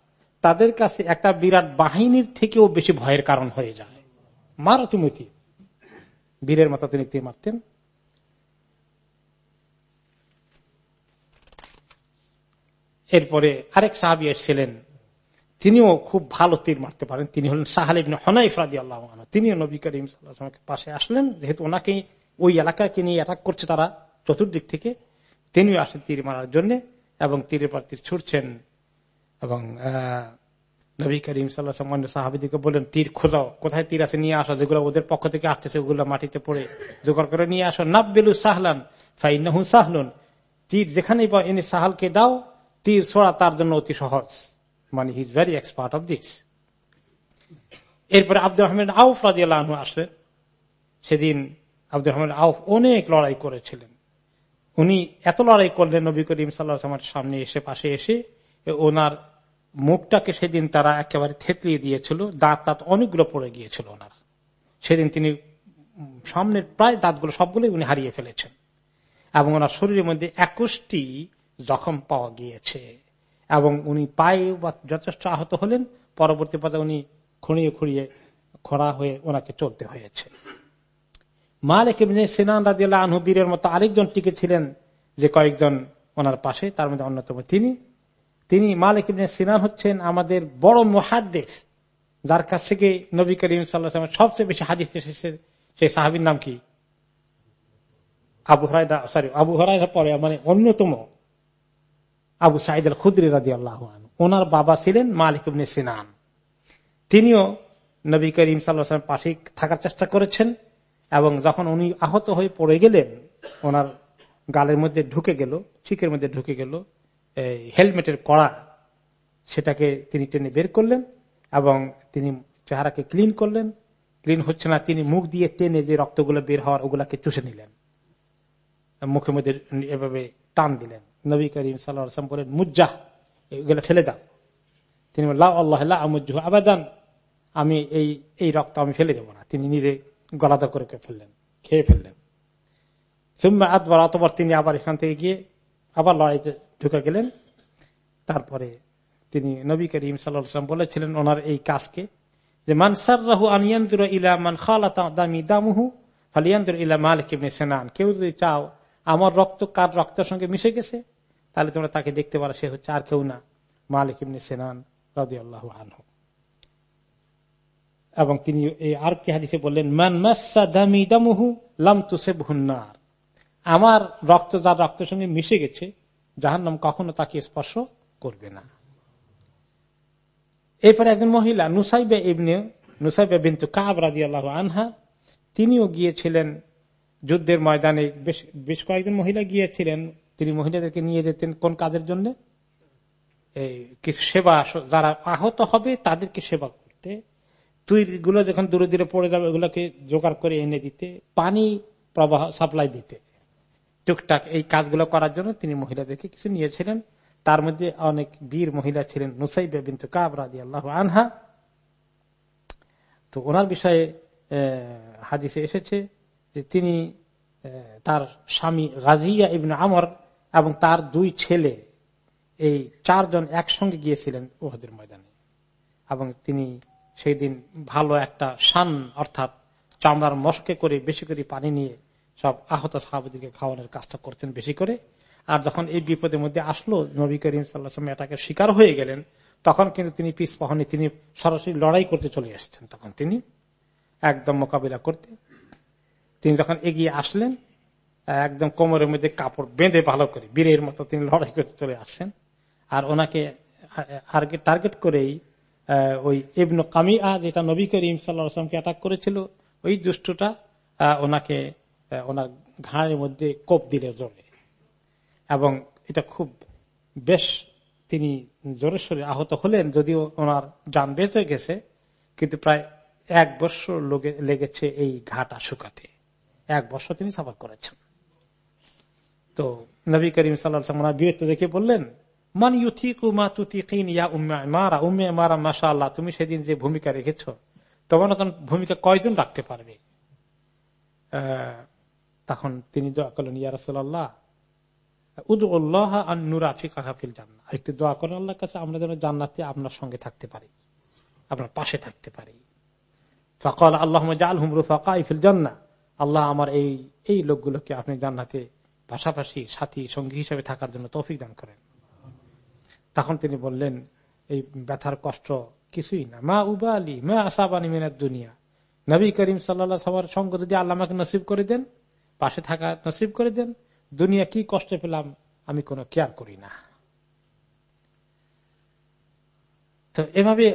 তাদের কাছে একটা বিরাট বাহিনীর থেকেও বেশি ভয়ের কারণ হয়ে যায়। মারো তুমি বীরের মতো তিনি তীর মারতেন। এরপরে আরেক সাহাবি এসেছিলেন। তিনিও খুব ভালো তীর মারতে পারেন। তিনি হলেন সাহালিবিন হনাইফ রাজি আল্লাহ তিনিও নবী করিম পাশে আসলেন। যেহেতু ওনাকে ওই এলাকাকে নিয়ে অ্যাটাক করছে তারা চতুর্দিক থেকে, তিনিও আসেন তীর মারার জন্য এবং তীরের পর তীর ছুটছেন এবং নবী করিম সাল্লাহ সাহাবিদিকে বললেন, তীর খোঁজাও। কোথায় তীর আছে নিয়ে আসো। যেগুলো ওদের পক্ষ থেকে আসতেছে ওগুলো মাটিতে পড়ে। জোগাড় করে নিয়ে আসো। নাব্বেলু সাহলান ফাইনাহু সাহলুন। তীর যেখানেই এনে সাহালকে দাও। তীর ছোড়া তার জন্য অতি সহজ। মানে his very expert of this এরপরে আব্দুল রহমান আউফ রাজি আল্লাহ আসলেন। সেদিন আব্দুল রহমান আউফ অনেক লড়াই করেছিলেন। উনি এত লড়াই করলেন নবী করিম সাল্লাহ সামনে এসে পাশে এসে ওনার মুখটাকে সেদিন তারা একেবারে থেতলিয়ে দিয়েছিল, দাঁত দাঁত অনেকগুলো পড়ে গিয়েছিল ওনার। সেদিন তিনি সামনের প্রায় দাঁতগুলো সবগুলোই উনি হারিয়ে ফেলেছেন। এবং ওনার শরীরের মধ্যে একুশটি জখম পাওয়া গিয়েছে। এবং উনি পায়ে যথেষ্ট আহত হলেন, পরবর্তী পথে উনি খুঁড়িয়ে খুঁড়িয়ে খরা হয়ে ওনাকে চলতে হয়েছে। মালিক সিনান রাজিয়াল আনহু বীরের মতো আরেকজন টিকে ছিলেন যে কয়েকজন ওনার পাশে, তার মধ্যে অন্যতম তিনি। তিনি মালিক ইবনে সিনান হচ্ছেন আমাদের বড় মহাদ্দেশ যার কাছ থেকে নবী করিম সাল্লাহ সবচেয়ে বেশি হাদিস এসেছে। সেই সাহাবির নাম কি? Abu Hurairah sorry Abu Hurairah পরে মানে অন্যতম। আবু সাইদ আল খুদ্রি রাজি আল্লাহ ওনার বাবা ছিলেন মালিক সিনান। তিনিও নবী করিম সাল্লাহ পাশে থাকার চেষ্টা করেছেন এবং যখন উনি আহত হয়ে পড়ে গেলেন, ওনার গালের মধ্যে ঢুকে গেল, চিকের মধ্যে ঢুকে গেল হেলমেটের কড়া, সেটাকে তিনি টেনে বের করলেন এবং তিনি চেহারাকে ক্লিন করলেন। ক্লিন হচ্ছে না, তিনি মুখ দিয়ে টেনে যে রক্তগুলো বের হওয়ার, ওগুলাকে চুষে নিলেন। মুখের মধ্যে এভাবে টান দিলেন। নবী করিম সাল্লাম বলেন মুজাহ এগুলো ফেলে দাও। তিনি আল্লাহ আবাদান। আমি এই এই রক্ত আমি ফেলে দেবো না। তিনি নিজে গলাদা করে ফেললেন, খেয়ে ফেললেন। আতবার অতবার তিনি আবার এখান থেকে গিয়ে আবার লড়াইতে ঢুকে গেলেন। তারপরে তিনি নবী করিম সাল্লাম বলেছিলেন ওনার এই কাজকে যে মানসার রাহু আনিয়ন্দ্র ইলা মান খালামি দামুহু ফালিয়ান্দ্র ইলা মালিক সেনান। কেউ যদি চাও, আমার রক্ত কার রক্তের সঙ্গে মিশে গেছে? তাহলে তোমরা তাকে দেখতে পারো, সে হচ্ছে আর কেউ না। মালিক ইবনে সেনান রাজি আল্লাহ এবং তিনি আর কি হাদিসে বললেন, মান মাসা দামি দামুহু লাম তুসে ভুন্নার আমার রক্ত, যার রক্তের সঙ্গে মিশে গেছে, জাহান্নাম কখনো তাকে স্পর্শ করবে না। এরপরে একজন মহিলা, নুসাইবে ইবনে, নুসাইবে বিন্তু কাব রাজি আল্লাহ আনহা, তিনিও গিয়েছিলেন যুদ্ধের ময়দানে। বেশ কয়েকজন মহিলা গিয়েছিলেন। তিনি মহিলাদেরকে নিয়ে যেতেন কোন কাজের জন্য? কিছু সেবা যারা আহত হবে তাদেরকে সেবা করতে। তুই গুলো যখন দূরে দূরে পড়ে যাবে, ওগুলোকে জোগাড় করে এনে দিতে, পানি প্রবাহ সাপ্লাই দিতে। টুকটাক এই কাজগুলো করার জন্য তিনি মহিলাদেরকে কিছু নিয়েছিলেন। তার মধ্যে অনেক বীর মহিলা ছিলেন, নুসাইবে বিন্তু কাবরাদি আল্লাহ আনহা। তো ওনার বিষয়ে হাদিসে এসেছে যে তিনি তার স্বামী গাজিয়া ইবন আমর এবং তার দুই ছেলে, এই চারজন একসঙ্গে গিয়েছিলেন ওহাদের ময়দানে। এবং তিনি সেই দিন ভালো একটা শান, অর্থাৎ চামড়ার মস্কে করে বেশি করে পানি নিয়ে সব আহত সাহাবিদিকে খাওয়ানোর কাজটা করতেন বেশি করে। আর যখন এই বিপদের মধ্যে আসলো, নবী করিম সাল্লাম এটাকে শিকার হয়ে গেলেন, তখন কিন্তু তিনি পিস পাহনি তিনি সরাসরি লড়াই করতে চলে আসছেন তখন তিনি একদম মোকাবিলা করতে, তিনি যখন এগিয়ে আসলেন একদম কোমরের মধ্যে কাপড় বেঁধে ভালো করে, বীরের মতো তিনি লড়াই করতে চলে আসেন আর ওনাকে টার্গেট করেই ওই ইবনু কামিয়া, যেটা নবী করিম সাল্লামকে অ্যাটাক করেছিল, ওই দুষ্টটা ওনাকে ওনার ঘাড়ের মধ্যে কোপ দিলে জোরে এবং এটা খুব বেশ তিনি জোরে সোরে আহত হলেন, যদিও ওনার যান বেঁচে গেছে, কিন্তু প্রায় এক বছর লেগেছে এই ঘাটা শুকাতে। এক বছর তিনি সাফার করেছেন। তো নবী করিম সাল্লাহ বীরত্ব দেখে বললেন, মান ইউথিকুমা তুতিকিন ইয়া উম্মে মারা উম্মে মারা মাসা আল্লাহ তুমি সেদিন যে ভূমিকা রেখেছ, তোমার ভূমিকা কয়জন রাখতে পারবে? তখন তিনি দোয়া করলেন, ইয়া রসল্লাহ আর নুরাফি কাকাফিল জান্না দোয়া করেন কাছে আমরা যেন জান্নাতে আপনার সঙ্গে থাকতে পারি, আপনার পাশে থাকতে পারি। আল্লাহ জাল হুমরু ফাঁকা ইফিল জান্না আল্লাহ আমার এই এই লোকগুলোকে আপনি জান্নাতে পাশাপাশি সাথী সঙ্গী হিসেবে থাকার জন্য তৌফিক দান করেন। তখন তিনি বললেন, এই ব্যথার কষ্ট কিছুই না। মা উবা আলী মা আসাবানি মিনার দুনিয়া। নবী করিম সাল্লা সঙ্গ যদি আল্লাহ আমাকে নসিব করে দেন, পাশে থাকা নসিব করে দেন, দুনিয়া কি কষ্ট পেলাম আমি কোনো কেয়ার করি না। তো এভাবে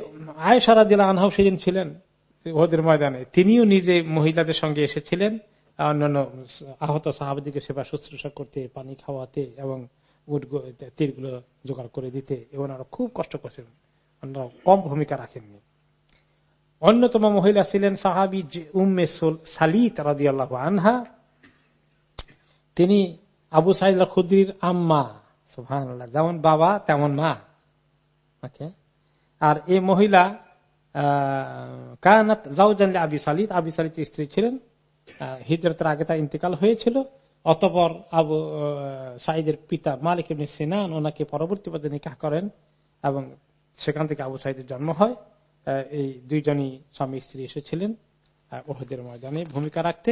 আয় সারা দিলা আনহাও সেদিন ছিলেন ওদের ময়দানে। তিনিও নিজে মহিলাদের সঙ্গে এসেছিলেন। অন্যান্য আহত সাহাবাদিকে সেবা শুশ্রূষা করতে, পানি খাওয়াতে এবং তীরগুলো জোগাড় করে দিতে ওনারা খুব কষ্ট করছেন ওনারা কম ভূমিকা রাখেননি। অন্যতম মহিলা ছিলেন সাহাবি উম্মে সালিত রাজি আল্লাহ আনহা। তিনি আবু সাইদ খুদ্রির আম্মা। সুহান যেমন বাবা, তেমন মা। আর এই মহিলা কানাত জাউজান আবি সালিদ আবি সালিদ স্ত্রী ছিলেন হিজরতের আগে তার ইন্তেকাল হয়েছিল। অতপর আবু সাইদের পিতা মালিক ইবনে সিনান ওনাকে পরবর্তী পর্যায়ে নিকাহ করেন এবং সেখান থেকে আবু সাইদের জন্ম হয়। এই দুইজনই স্বামী স্ত্রী এসেছিলেন ওহদের ময়দানে ভূমিকা রাখতে।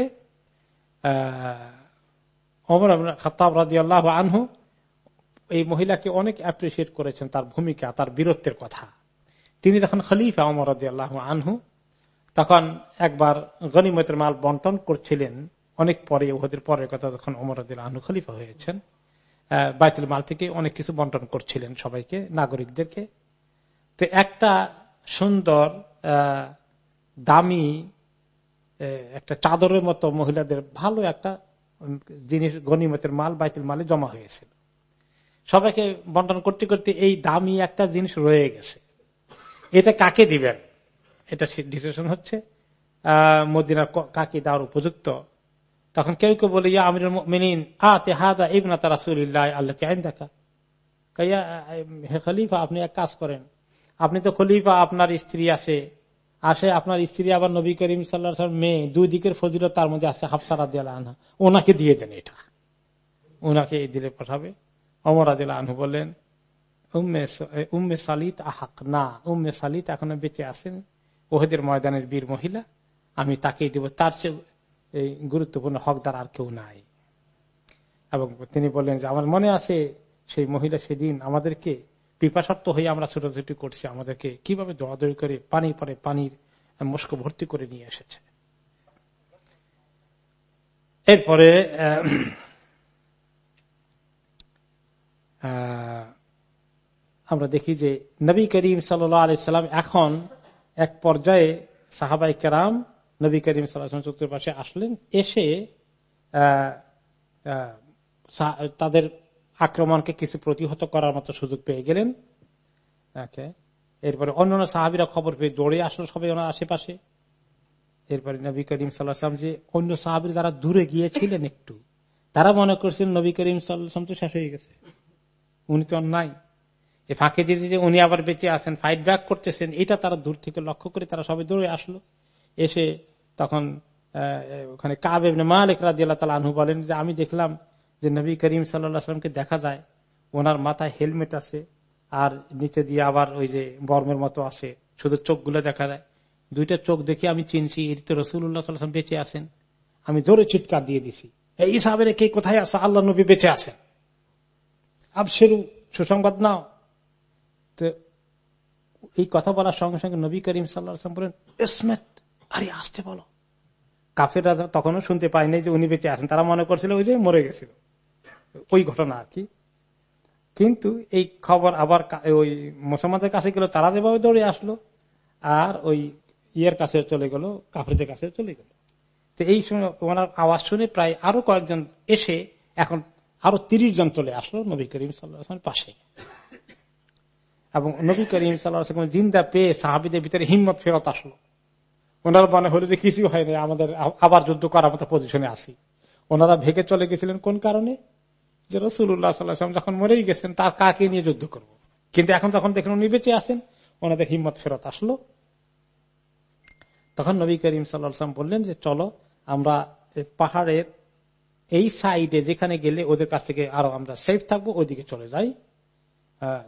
অমর আল্লাহ আনহু এই মহিলাকে অনেক অ্যাপ্রিসিয়েট করেছেন তার ভূমিকা, তার বীরত্বের কথা। তিনি যখন খলিফা অমর আনহু। তখন একবার গনিমতের মাল বন্টন করছিলেন। অনেক পরে ওদের পরের কথা যখন অমর আনহু খলিফা হয়েছেন বাইতুল মাল থেকে অনেক কিছু বন্টন করছিলেন সবাইকে, নাগরিকদেরকে। তো একটা সুন্দর দামি একটা চাদরের মতো মহিলাদের ভালো একটা জিনিস, গনিমতের মাল বাইতুল মালে জমা হয়েছিল। সবাইকে বন্টন করতে করতে এই দামি একটা জিনিস রয়ে গেছে। এটা কাকে দিবেন? এটা ডিসিশন হচ্ছে। মদিনার কাকি দেওয়ার উপযুক্ত। তখন কেউ কেউ বলে, ইয়া আমির মিনিন আতে হাদা ইবনা তারা সুলিল্লাহ আল্লাহ আইন দেখা কাইয়া হে খলিফা, আপনি এক কাজ করেন। আপনি তো খলিফা, আপনার স্ত্রী আছে। আসে, আপনার স্ত্রী আবার নবী করিম সাল্লা মেয়ে। দুই দিকের ফজিলত তার মধ্যে আছে হাফসারা দিয়াল আনহা। ওনাকে দিয়ে দেন এটা। ওনাকে এই দিলে পাঠাবে। অমর আদিল আনহু বললেন উম্মে সালিত আহাক। না, উম্মে সালিত এখনও বেঁচে আছেন। ওহেদের ময়দানের বীর মহিলা, আমি তাকেই দিব। তার চেয়ে গুরুত্বপূর্ণ হকদার আর কেউ নাই। এবং তিনি বললেন যে, আমার মনে আছে সেই মহিলা সেদিন আমাদেরকে পিপাসার্থ হয়ে আমরা ছোটাছুটি করছি। আমাদেরকে কীভাবে দৌড়াদৌড়ি করে পানি পরে পানির মস্ক ভর্তি করে নিয়ে এসেছে। এরপরে আমরা দেখি যে নবী করিম সাল্লাম এখন এক পর্যায়ে সাহাবাই কেরাম নবী করিম সাল্লাম চতুর্পাশে আসলেন, এসে তাদের আক্রমণকে কিছু প্রতিহত করার মতো সুযোগ পেয়ে গেলেন। এরপরে অন্যান্য সাহাবিরা খবর পেয়ে দৌড়ে আসলো সবাই ওনার আশেপাশে। এরপরে নবী করিম সাল্লাহাম যে অন্য সাহাবির যারা দূরে গিয়েছিলেন একটু, তারা মনে করছেন নবী করিম সাল্লাম তো শেষ হয়ে গেছে। উনি তো নাই। ফাঁকে যে উনি আবার বেঁচে আছেন ফাইট ব্যাক করতেছেন, এটা তারা দূর থেকে লক্ষ্য করে তারা সবাই দৌড়ে আসলো। এসে তখন ওখানে কাবে মালিক রাজি আল্লাহ তালা আনহু বলেন যে, আমি দেখলাম যে নবী করিম সাল্লামকে দেখা যায়, ওনার মাথায় হেলমেট আছে, আর নিচে দিয়ে আবার ওই যে বর্মের মতো আসে শুধু চোখগুলো দেখা যায়। দুইটা চোখ দেখে আমি চিনছি এর তো রসুল্লাহ বেঁচে আছেন। আমি জোরে চিৎকার দিয়ে দিছি, এই সাহেবের কে? কোথায় আসো আল্লাহ নবী বেঁচে আছেন। আবসেরু সুসংবাদ নাও। তো এই কথা বলার সঙ্গে সঙ্গে নবী করিম সাল্লাম বলেন, ইসমেত, আরে আসতে বলো। কাফেররা তখনও শুনতে পায়নি যে উনি বেঁচে আছেন। তারা মনে করছিল ওই যে মরে গেছিল। ওই ঘটনা আর কি। কিন্তু এই খবর আবার ওই মুসলমানদের কাছে গেল, তারা যেভাবে দৌড়ে আসলো, আর ওই ইয়ের কাছে চলে গেল, কাফেরদের কাছে চলে গেল। তো এই সময় ওনার আওয়াজ শুনে প্রায় আরও কয়েকজন এসে এখন আরও তিরিশ জন চলে আসলো নবী করিম সাল্লাহ পাশে। এবং নবী করিম সাল্লাহ জিন্দা পেয়ে সাহাবিদের ভিতরে হিম্মত ফেরত আসলো। ওনার মনে হলো যে কিছু হয়নি আমাদের আবার যুদ্ধ করার মতো পজিশনে আসি ওনারা ভেগে চলে গেছিলেন কোন কারণে? যে রসুল্লাহ সাল্লাম যখন মরেই গেছেন, তার কাকে নিয়ে যুদ্ধ করব। কিন্তু এখন যখন দেখেন উনি বেঁচে আছেন, ওনাদের হিম্মত ফেরত আসলো। তখন নবী করিম সাল্লাম বললেন যে, চলো, আমরা পাহাড়ের এই সাইডে যেখানে গেলে ওদের কাছ থেকে আরও আমরা সেফ থাকব, ওইদিকে চলে যাই।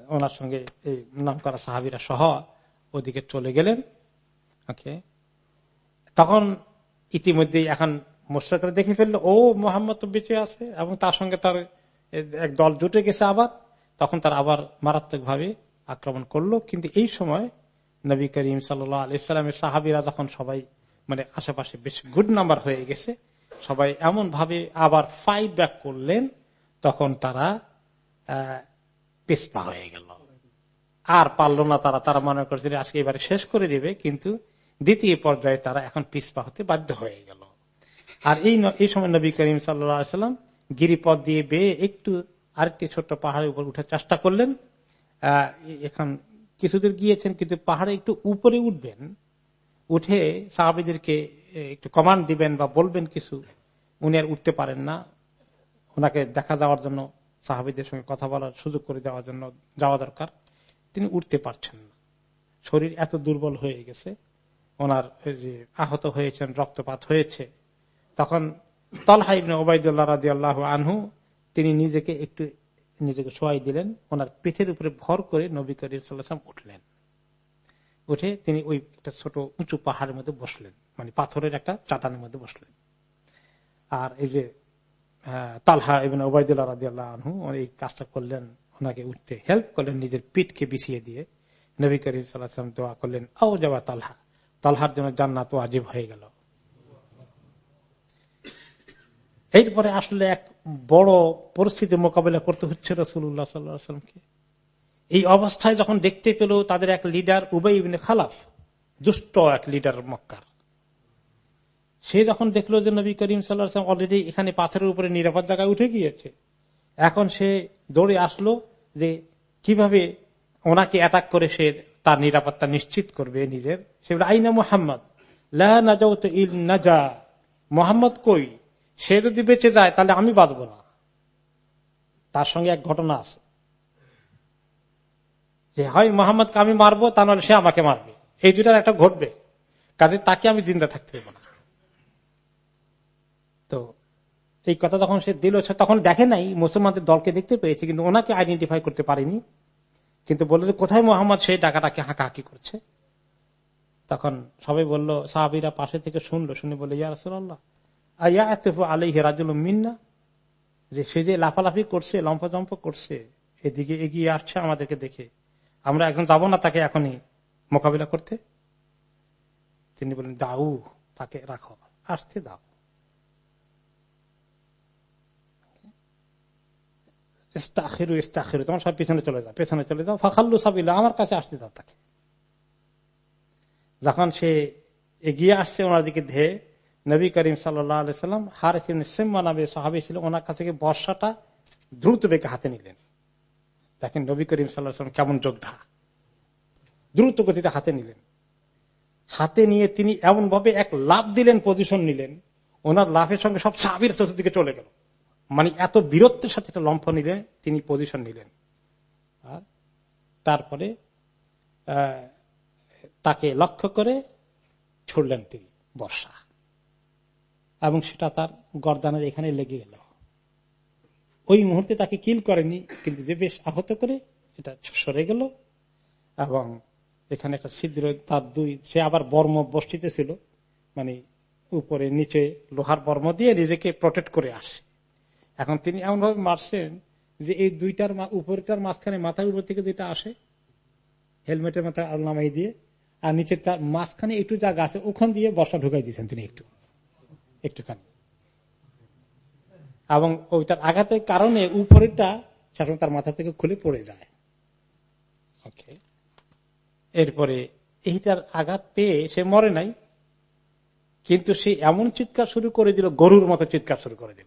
ওনার সঙ্গে এই নাম করা সাহাবিরা সহ ওদিকে চলে গেলেন। ওকে তখন ইতিমধ্যে এখন মোশাকরা দেখে ফেলল, ও, মোহাম্মদ তো বেঁচে আছে। এবং তার সঙ্গে তার এক দল জুটে গেছে আবার। তখন তার আবার মারাত্মক ভাবে আক্রমণ করল। কিন্তু এই সময় নবী করিম সাল্লামের সাহাবিরা তখন সবাই মানে আশেপাশে বেশ গুড নাম্বার হয়ে গেছে। সবাই এমন ভাবে আবার ফাইট ব্যাক করলেন। তখন তারা পেসপা হয়ে গেল। আর পারল না তারা। তারা মনে করছে আজকে এবারে শেষ করে দিবে, কিন্তু দ্বিতীয় পর্যায়ে তারা এখন পিসপা হতে বাধ্য হয়ে গেল। আর এই এই সময় নবী করিম সাল্লাম গিরিপথ দিয়ে বেয়ে একটু আরেকটি ছোট্ট পাহাড়ের উপর উঠার চেষ্টা করলেন। এখন কিছুদূর গিয়েছেন, কিন্তু পাহাড়ে একটু উপরে উঠবেন। উঠে সাহাবিদেরকে একটু কমান্ড দিবেন বা বলবেন কিছু। উনি আর উঠতে পারেন না। ওনাকে দেখা যাওয়ার জন্য সাহাবিদের সঙ্গে কথা বলার সুযোগ করে দেওয়ার জন্য যাওয়া দরকার। তিনি উঠতে পারছেন না। শরীর এত দুর্বল হয়ে গেছে, ওনার যে আহত হয়েছেন, রক্তপাত হয়েছে। তখন তলহাইবিন ওবায়দুল্লাহ রাজি আল্লাহ আনহু তিনি নিজেকে একটু নিজেকে শোয়াই দিলেন, ওনার পিঠের উপরে ভর করে নবী করিম সাল্লাম উঠলেন। উঠে তিনি ওই একটা ছোট উঁচু পাহাড়ের মধ্যে বসলেন মানে পাথরের একটা চাটানের মধ্যে বসলেন। আর এই যে তালহা এবং ওবায়দুল্লাহ রাজি আল্লাহ আনহু এই কাজটা করলেন, ওনাকে উঠতে হেল্প করলেন, নিজের পিঠকে বিছিয়ে দিয়ে। নবী করিম সাল্লাহাম দোয়া করলেন ও যাওয়া তালহা। তালহার জন্য জান্নাত আজিব হয়ে গেল। এরপরে আসলে এক বড় পরিস্থিতি মোকাবেলা করতে হচ্ছে রসুল্লাহ সাল্লামকে এই অবস্থায় যখন দেখতে পেল তাদের এক লিডার উবাই খালাফ, দুষ্ট এক লিডার মক্কার। সে যখন দেখল যে নবী করিম সাল্লাম অলরেডি এখানে পাথরের উপরে নিরাপদ জায়গায় উঠে গিয়েছে, এখন সে দৌড়ে আসলো যে কীভাবে ওনাকে অ্যাটাক করে সে তার নিরাপত্তা নিশ্চিত করবে নিজের। সে আইনা মোহাম্মদ? মোহাম্মদ কই? সে যদি বেঁচে যায় তাহলে আমি বাঁচব না। তার সঙ্গে এক ঘটনা আছে। যে, হয় মোহাম্মদকে আমি মারবো, তা নাহলে সে আমাকে মারবে। এই দুটার একটা ঘটবে। কাজে তাকে আমি জিন্দা থাকতে দেবো না। তো এই কথা যখন সে দিল তখন দেখে নাই, মুসলমানদের দলকে দেখতে পেয়েছে, কিন্তু ওনাকে আইডেন্টিফাই করতে পারেনি। কিন্তু বলল যে, কোথায় মোহাম্মদ সেই ডাকাটাকে হাঁকাহাঁকি করছে? তখন সবাই বলল, সাহাবিরা পাশে থেকে শুনলো। শুনে বলল, ইয়া রসুল্লাহ আয়া এত আলাই হেরাজুল মিন্না? যে সে যে লাফালাফি করছে লম্ফজম্প করছে, এদিকে এগিয়ে আসছে আমাদেরকে দেখে। আমরা এখন যাব না তাকে এখনই মোকাবিলা করতে? তিনি বলেন দাউ তাকে রাখো, আসতে দাও। তোমার সব পিছনে চলে যাও, পেছনে চলে যাও। ফাখাল্লু সাবিল্লা আমার কাছে আসতে দাও তাকে। যখন সে এগিয়ে আসছে ওনার দিকে নবী করিম সাল্লাম নামে সাহাবি ছিল, ওনার কাছে বর্ষাটা দ্রুত বেগে হাতে নিলেন। দেখেন নবী করিম সাল্লাম কেমন যোদ্ধা। দ্রুত গতিতে হাতে নিলেন। হাতে নিয়ে তিনি এমন ভাবে এক লাভ দিলেন পজিশন নিলেন। ওনার লাভের সঙ্গে সব সাহাবির চতুর্দিকে চলে গেল। মানে এত বীরত্বের সাথে একটা লম্ফ নিলেন, তিনি পজিশন নিলেন। আর তারপরে তাকে লক্ষ্য করে ছুড়লেন তিনি বর্ষা। এবং সেটা তার গরদানের এখানে লেগে গেল ওই মুহূর্তে তাকে কিল করেনি, কিন্তু যে বেশ আহত করে এটা সরে গেল। এবং এখানে একটা ছিদ্র, তার দুই, সে আবার বর্ম বস্তিতে ছিল মানে উপরে, নিচে লোহার বর্ম দিয়ে নিজেকে প্রোটেক্ট করে আসছে। এখন তিনি এমন ভাবে মারছেন যে এই দুইটার উপরটার মাঝখানে মাথার উপর থেকে যেটা আসে হেলমেটের মাথা নামাই দিয়ে আর নিচের তার মাঝখানে একটু জায়গা আছে ওখান দিয়ে বর্ষা ঢুকাই দিয়েছেন তিনি একটু একটুখানি। এবং ওইটার আঘাতের কারণে উপরেরটা শাসন তার মাথা থেকে খুলে পড়ে যায়। ওকে এরপরে এইটার আঘাত পেয়ে সে মরে নাই কিন্তু সে এমন চিৎকার শুরু করে দিল গরুর মতো চিৎকার শুরু করে দিল।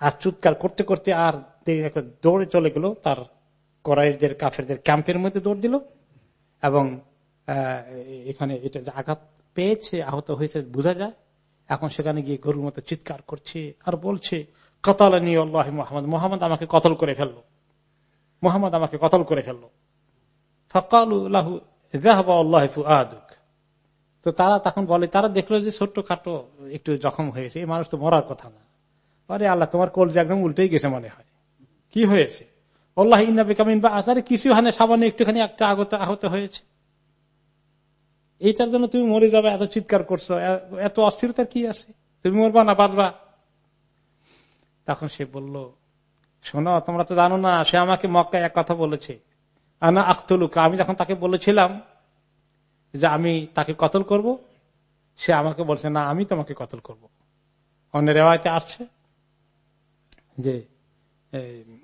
আর চুৎকার করতে করতে আর দৌড়ে চলে গেল তার করাইদের কাফেরদের ক্যাম্পের মধ্যে দৌড় দিল এবং এখানে এটা যে আঘাত পেয়েছে, আহত হয়েছে বোঝা যায়। এখন সেখানে গিয়ে গরুর মতো চিৎকার করছে আর বলছে, কতলানি আল্লাহ মোহাম্মদ। মোহাম্মদ আমাকে কতল করে ফেলল। মোহাম্মদ আমাকে কতল করে ফেলল। তো তারা তখন বলে, তারা দেখল যে ছোট্ট খাটো একটু জখম হয়েছে, এই মানুষ তো মরার কথা না। আরে আল্লাহ, তোমার কলজে একদম উল্টেই গেছে মনে হয়। কি হয়েছে? আল্লাহ ইন্নাবে কামিন বা আসারে কিছু হানে সামান্য একটুখানি একটা আগত আহত হয়েছে। এইটার জন্য তুমি মরে যাবে, এত চিৎকার করছ এত অস্থিরতার কি আছে? তুমি মরবা না, বাঁচবা? তখন সে বলল, শোনো, তোমরা তো জানো না, সে আমাকে মক্কা এক কথা বলেছে। আনা আখতলুকা, আমি যখন তাকে বলেছিলাম যে আমি তাকে কতল করব, সে আমাকে বলছে, না, আমি তোমাকে কতল করব। অন্য রেওয়ায়তে আসছে যে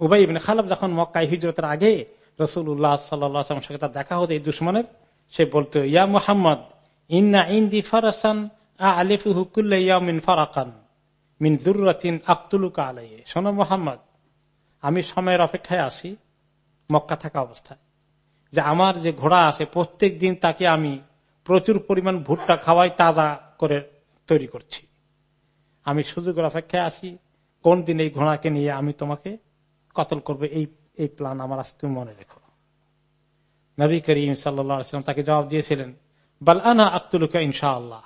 উবাই খালাব যখন মক্কায় হিজরতের আগে রসুল উল্লাহ সাল্লাম সাথে তার দেখা হতো এই দুশ্মনের, সে বলতো, ইয়া মুহাম্মদ, ইন্না ইন্দি ফারাসান আলিফুকুল্লামিন ফারাকান, মিন দুর্রাতিন আক্তুলুকা আলাইয়ে শোনো মোহাম্মদ, আমি সময়ের অপেক্ষায় আছি, মক্কা থাকা অবস্থায়, যে আমার যে ঘোড়া আছে প্রত্যেক দিন তাকে আমি প্রচুর পরিমাণ ভুট্টা খাওয়াই তাজা করে তৈরি করছি। আমি সুযোগের অপেক্ষায় আছি কোন দিন এই ঘোড়াকে নিয়ে আমি তোমাকে কতল করবে, এই এই প্ল্যান আমার আজ তুমি মনে রেখো। নবী করিম সাল্লাম তাকে জবাব দিয়েছিলেন, বাল আনা ইনশাআল্লাহ।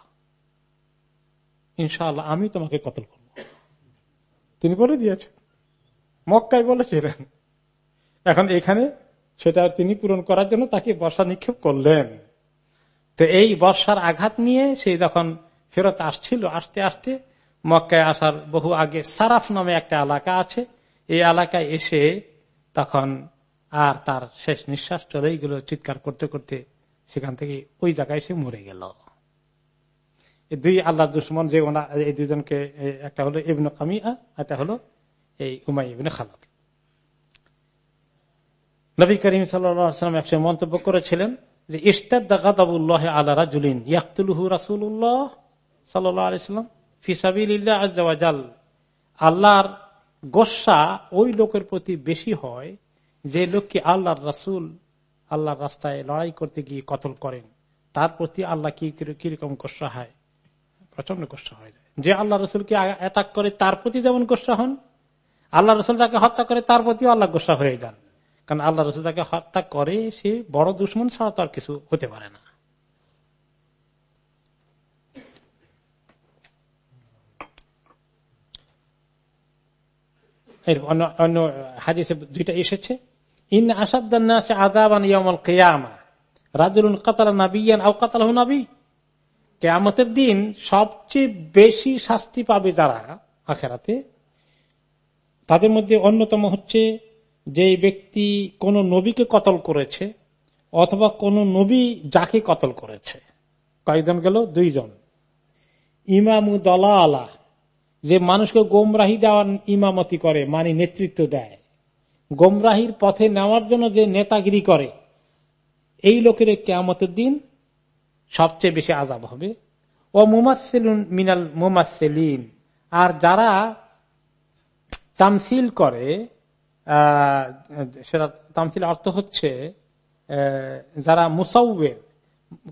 ইনশাআল্লাহ আমি তোমাকে কতল করব। তিনি বলে দিয়েছেন মক্কাই বলেছিলেন। এখন এখানে সেটা তিনি পূরণ করার জন্য তাকে বর্ষা নিক্ষেপ করলেন। তো এই বর্ষার আঘাত নিয়ে সে যখন ফেরত আসছিল, আসতে আসতে মক্কায় আসার বহু আগে সারাফ নামে একটা এলাকা আছে। এই এলাকায় এসে তখন আর তার শেষ নিঃশ্বাস চলেই গেল চিৎকার করতে করতে। সেখান থেকে ওই জায়গায় সে মরে গেল। দুই আল্লাহ দুশ্মন যে ওনা, এই দুজনকে একটা হলো ইবন কামিয়া একটা হলো এই উমাই ইবনে খালাব। নবী করিম সাল্লাম একসময় মন্তব্য করেছিলেন যে ইস্তাদুল্লাহ আল্লাহ রাজুলিন ইয়াকুলহু রাসুল্লাহ সাল্লাম ফিসাবিল্লাহ আজাল আল্লাহর গোসা ওই লোকের প্রতি বেশি হয় যে লোককে আল্লাহর রাসুল আল্লাহর রাস্তায় লড়াই করতে গিয়ে কতল করেন। তার প্রতি আল্লাহ কি কীরকম গোসা হয়? প্রচণ্ড গোসা হয়ে। যে আল্লাহ রসুলকে অ্যাটাক করে তার প্রতি যেমন গোসা হন আল্লাহ রসুল তাকে হত্যা করে তার প্রতি আল্লাহ গোসা হয়ে যান। কারণ আল্লাহ রসুল তাকে হত্যা করে, সে বড় দুশ্মন ছাড়া তো আর কিছু হতে পারে না। অন্য অন্য হাদিসে দুইটা এসেছে ইন আসাদ্দান্নাসে আদাবান কেয়ামা রাজুল কাতাল নাবিয়ান আও কাতাল নাবি। কেয়ামতের দিন সবচেয়ে বেশি শাস্তি পাবে যারা আখেরাতে, তাদের মধ্যে অন্যতম হচ্ছে যে ব্যক্তি কোন নবীকে কতল করেছে অথবা কোন নবী যাকে কতল করেছে। কয়েকজন গেল? দুইজন। ইমামু দলা আলা যে মানুষকে গোমরাহি দেওয়ার ইমামতি করে মানে নেতৃত্ব দেয়। গোমরাহির পথে নেওয়ার জন্য যে নেতাগিরি করে, এই লোকের কেয়ামতের দিন সবচেয়ে বেশি আজাব হবে। ও মুমাসেলুন মিনাল মুমাসেলিন আর যারা তামসিল করে সেটা তামসিল অর্থ হচ্ছে যারা মুসাউবের,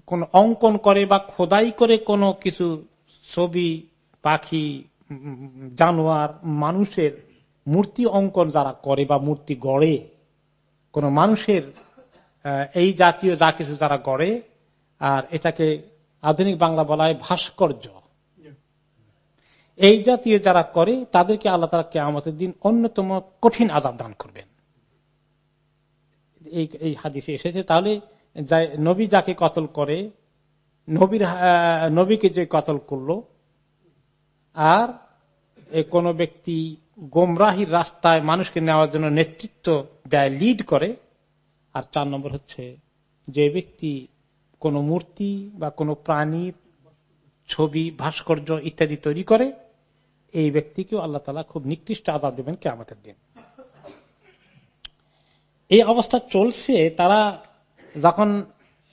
কোন অঙ্কন করে বা খোদাই করে কোনো কিছু ছবি, পাখি জানোয়ার মানুষের মূর্তি অঙ্কন যারা করে বা মূর্তি গড়ে, কোন মানুষের এই জাতীয় যা কিছু যারা গড়ে, আর এটাকে আধুনিক বাংলা বলা হয় ভাস্কর্য। এই জাতীয় যারা করে, তাদেরকে আল্লাহ তালা কে আমাদের দিন অন্যতম কঠিন আদাব দান করবেন। এই এই হাদিসে এসেছে, তাহলে নবী যাকে কতল করে, নবীর নবীকে যে কতল করল আর কোন ব্যক্তি গোমরাহির রাস্তায় মানুষকে নেওয়ার জন্য নেতৃত্ব দেয় লিড করে, আর চার নম্বর হচ্ছে যে ব্যক্তি কোন মূর্তি বা কোন প্রাণীর ছবি, ভাস্কর্য ইত্যাদি তৈরি করে, এই ব্যক্তিকেও আল্লাহ তালা খুব নিকৃষ্ট আদাব দেবেন কে আমাদের দিন। এই অবস্থা চলছে, তারা যখন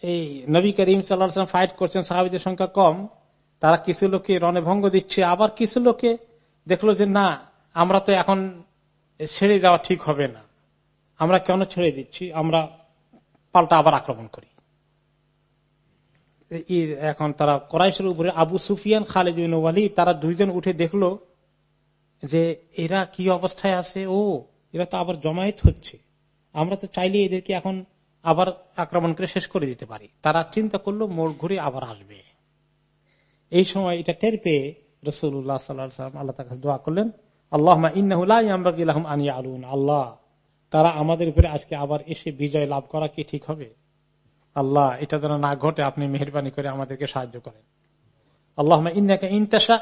এই নবী করিম সাল্লাম ফাইট করছেন, সাহাবিদের সংখ্যা কম তারা কিছু লোকে রণভঙ্গ দিচ্ছে, আবার কিছু লোকে দেখল যে না, আমরা তো এখন ছেড়ে যাওয়া ঠিক হবে না। আমরা কেন ছেড়ে দিচ্ছি? আমরা পাল্টা আবার আক্রমণ করি। এখন তারা করাইশের উপরে আবু সুফিয়ান, খালেদ ওয়ালি তারা দুইজন উঠে দেখল যে এরা কি অবস্থায় আছে? ও, এরা তো আবার জমায়েত হচ্ছে। আমরা তো চাইলে এদেরকে এখন আবার আক্রমণ করে শেষ করে দিতে পারি। তারা চিন্তা করল, মোড় ঘুরে আবার আসবে। এই সময় এটা টের পেয়ে রসুল্লাহ সাল্লাম আল্লাহ তার কাছে দোয়া করলেন আল্লাহ আনিয়া আলুন আল্লাহ, তারা আমাদের উপরে আজকে আবার এসে বিজয় লাভ করা কি ঠিক হবে? আল্লাহ, এটা যেন না ঘটে, আপনি মেহরবানি করে আমাদেরকে সাহায্য করেন। আল্লাহ ইন্নাকে ইন্তাসা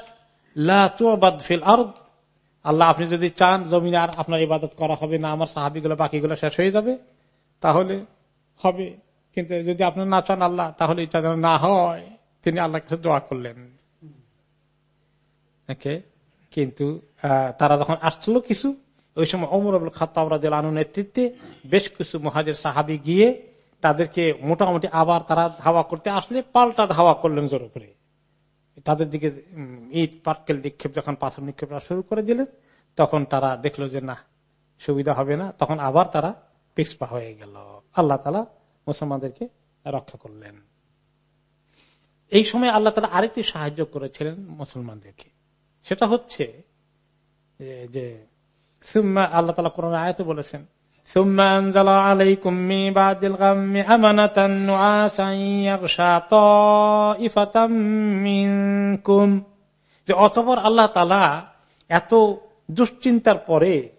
আল্লাহ, আপনি যদি চান জমিনে আর আপনার ইবাদত করা হবে না, আমার সাহাবিগুলো, বাকিগুলো শেষ হয়ে যাবে, তাহলে হবে। কিন্তু যদি আপনি না চান আল্লাহ, তাহলে এটা যেন না হয়। তিনি আল্লাহ কাছে দোয়া করলেন। কিন্তু তারা যখন আসছিল কিছু, ওই সময় অমর আবুল খাতাবরাদ আনু নেতৃত্বে বেশ কিছু মহাজের সাহাবি গিয়ে তাদেরকে মোটামুটি আবার তারা ধাওয়া করতে আসলে পাল্টা ধাওয়া করলেন জোর করে। তাদের দিকে ইট, পাটকেল নিক্ষেপ, যখন পাথর নিক্ষেপ শুরু করে দিলেন, তখন তারা দেখল যে না, সুবিধা হবে না, তখন আবার তারা পিসপা হয়ে গেল। আল্লাহ তালা মুসলমানদেরকে রক্ষা করলেন। এই সময় আল্লাহ তালা আরেকটি সাহায্য করেছিলেন মুসলমানদেরকে। সেটা হচ্ছে যে, সুম্মা, আল্লাহ তালা কোরআন আয়তে বলেছেন অতপর আল্লাহ তালা এত দুশ্চিন্তার পরে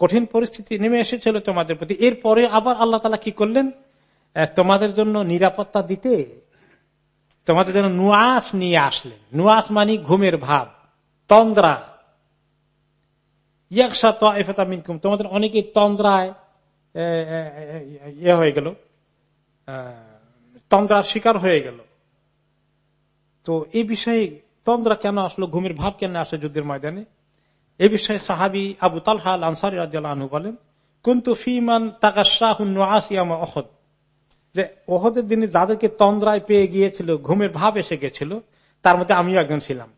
কঠিন পরিস্থিতি নেমে এসেছিল তোমাদের প্রতি, এরপরে আবার আল্লাহ তালা কি করলেন? তোমাদের জন্য নিরাপত্তা দিতে তোমাদের জন্য নুয়াস নিয়ে আসলেন। নুয়াস মানি ঘুমের ভাব, তন্দ্রা। মিনকুম, তোমাদের অনেকে তন্দ্রায় ইয়ে হয়ে গেল তন্দ্রার শিকার হয়ে গেল। তো এই বিষয়ে তন্দ্রা কেন আসলো, ঘুমের ভাব কেন আসে যুদ্ধের ময়দানে? এ বিষয়ে সাহাবি আবু তালহা আনসারি রাজু বলেন, কিন্তু ফিমান তাকা শাহিয়ামা অহদ যে ওহদের দিনে যাদেরকে তন্দ্রায় পেয়ে গিয়েছিল, ঘুমের ভাব এসে গেছিল, তার মধ্যে আমিও একজন ছিলাম।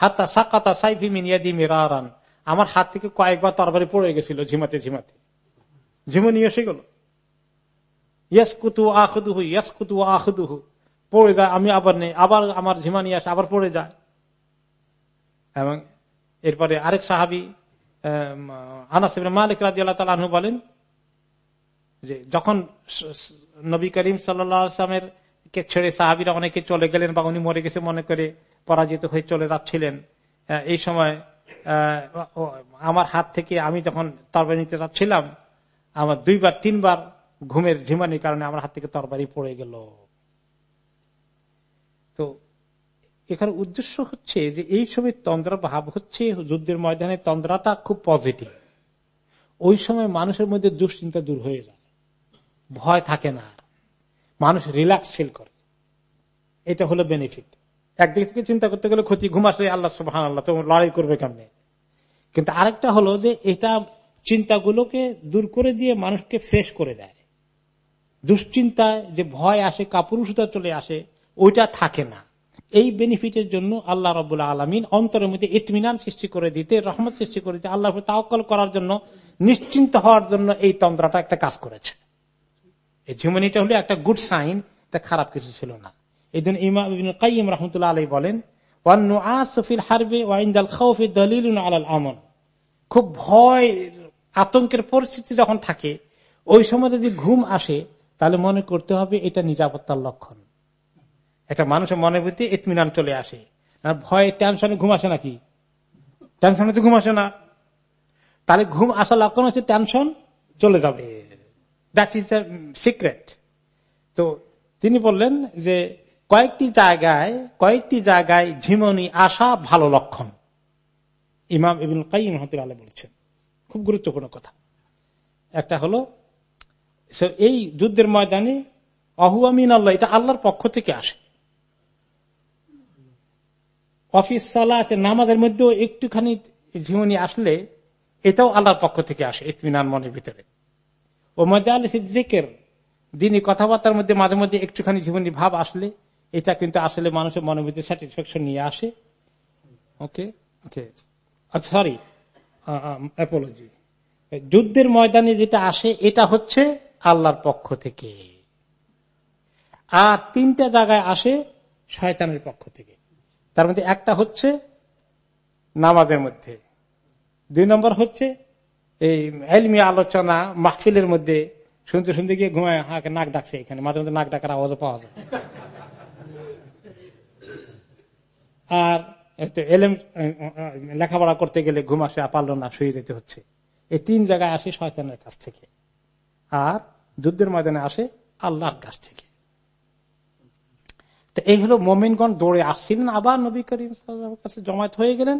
হাত্তা সাকাতা সাইফি মিনিয়াদি মেরারান। আমার হাত থেকে কয়েকবার তরবারি পড়ে গেছিল ঝিমাতে ঝিমাতে। ঝিমনি এসে গেল। ইয়াসকুতু আখদুহু ইয়াসকুতু আখদুহু। পড়ে যায়, আমি আবার নেই, আবার আমার ঝিমানি আসে, আবার পড়ে যায়। এবং এরপরে আরেক সাহাবি আনাস মালিক রাজি আল্লাহ তালু বলেন যে, যখন নবী করিম সাল্লামের কে ছেড়ে সাহাবিরা অনেকে চলে গেলেন বা উনি মরে গেছে মনে করে পরাজিত হয়ে চলে যাচ্ছিলেন। এই সময় আমার হাত থেকে আমি যখন তরবারি নিতে চাচ্ছিলাম আমার দুইবার, তিনবার ঘুমের ঝিমানির কারণে আমার হাত থেকে তরবারি পড়ে গেল। তো এখানে উদ্দেশ্য হচ্ছে যে এই সময় তন্দ্রা ভাব হচ্ছে, যুদ্ধের ময়দানে তন্দ্রাটা খুব পজিটিভ ওই সময় মানুষের মধ্যে দুশ্চিন্তা দূর হয়ে যায়। ভয় থাকে না মানুষ রিল্যাক্স ফিল করে। এটা হলো বেনিফিট একদিক থেকে চিন্তা করতে গেলে ক্ষতি ঘুমাসলে আল্লাহ সুবাহ আল্লাহ তোমার লড়াই করবে কেমনে? কিন্তু আরেকটা হলো যে এটা চিন্তাগুলোকে দূর করে দিয়ে মানুষকে ফ্রেশ করে দেয়। দুশ্চিন্তায় যে ভয় আসে, কাপুরুষতা চলে আসে, ওইটা থাকে না। এই বেনিফিটের জন্য আল্লাহ রবুল্লা আলমিন অন্তরের মধ্যে ইতমিনান সৃষ্টি করে দিতে, রহমত সৃষ্টি করে দিতে আল্লাহ তাওকল করার জন্য, নিশ্চিন্ত হওয়ার জন্য এই তন্ত্রটা একটা কাজ করেছে। এই ঝিমনিটা হলো একটা গুড সাইন এটা খারাপ কিছু ছিল না। এই জন্য ইমাম রহমতুল্লাহ আলাই বলেন খুব ভয়, আতঙ্কের পরিস্থিতি যখন থাকে, ওই সময় যদি ঘুম আসে, তাহলে মনে করতে হবে এটা নিরাপত্তার লক্ষণ। একটা মানুষের মনে বুদ্ধি ইতমিনান চলে আসে। ভয় টেনশনে ঘুম আসে নাকি? টেনশনে তো ঘুম আসে না। তাহলে ঘুম আসা লক্ষণ হচ্ছে টেনশন চলে যাবে। দ্যাট ইজ দ্য সিক্রেট তো তিনি বললেন যে কয়েকটি জায়গায় কয়েকটি জায়গায় ঝিমনি আসা ভালো লক্ষণ। ইমাম ইবিন কাইম রহমতুল্লাহ বলছেন। খুব গুরুত্বপূর্ণ কথা। একটা হলো এই যুদ্ধের ময়দানে অহুয়ামিন আল্লাহ এটা আল্লাহর পক্ষ থেকে আসে। অফিস সালাতে, নামাজের মধ্যেও একটুখানি ঝিমনি আসলে এটাও আল্লাহর পক্ষ থেকে আসে, ইতমিনান মনের ভিতরে। ও আল দিনই কথাবার্তার মধ্যে মাঝে মধ্যে একটুখানি জীবনী ভাব আসলে এটা কিন্তু আসলে মানুষের মনের মধ্যে স্যাটিসফ্যাকশন নিয়ে আসে। ওকে ওকে সরি অ্যাপোলজি যুদ্ধের ময়দানে যেটা আসে এটা হচ্ছে আল্লাহর পক্ষ থেকে। আর তিনটা জায়গায় আসে শয়তানের পক্ষ থেকে। তার মধ্যে একটা হচ্ছে নামাজের মধ্যে। দুই নম্বর হচ্ছে এই এলমি আলোচনা মাহফিলের মধ্যে শুনতে শুনতে গিয়ে ঘুমায় হাঁকে নাক ডাকছে এখানে, মাঝে মধ্যে নাক ডাকার আওয়াজও পাওয়া যায়। আর এলএম, লেখাপড়া করতে গেলে ঘুম আসে পারল না, শুয়ে যেতে হচ্ছে। এই তিন জায়গায় আসে শয়তানের কাছ থেকে। আর যুদ্ধের ময়দানে আসে আল্লাহর কাছ থেকে। তো এই হলো মোমিনগণ দৌড়ে আসছিলেন, আবার নবী করিম কাছে জমায়েত হয়ে গেলেন।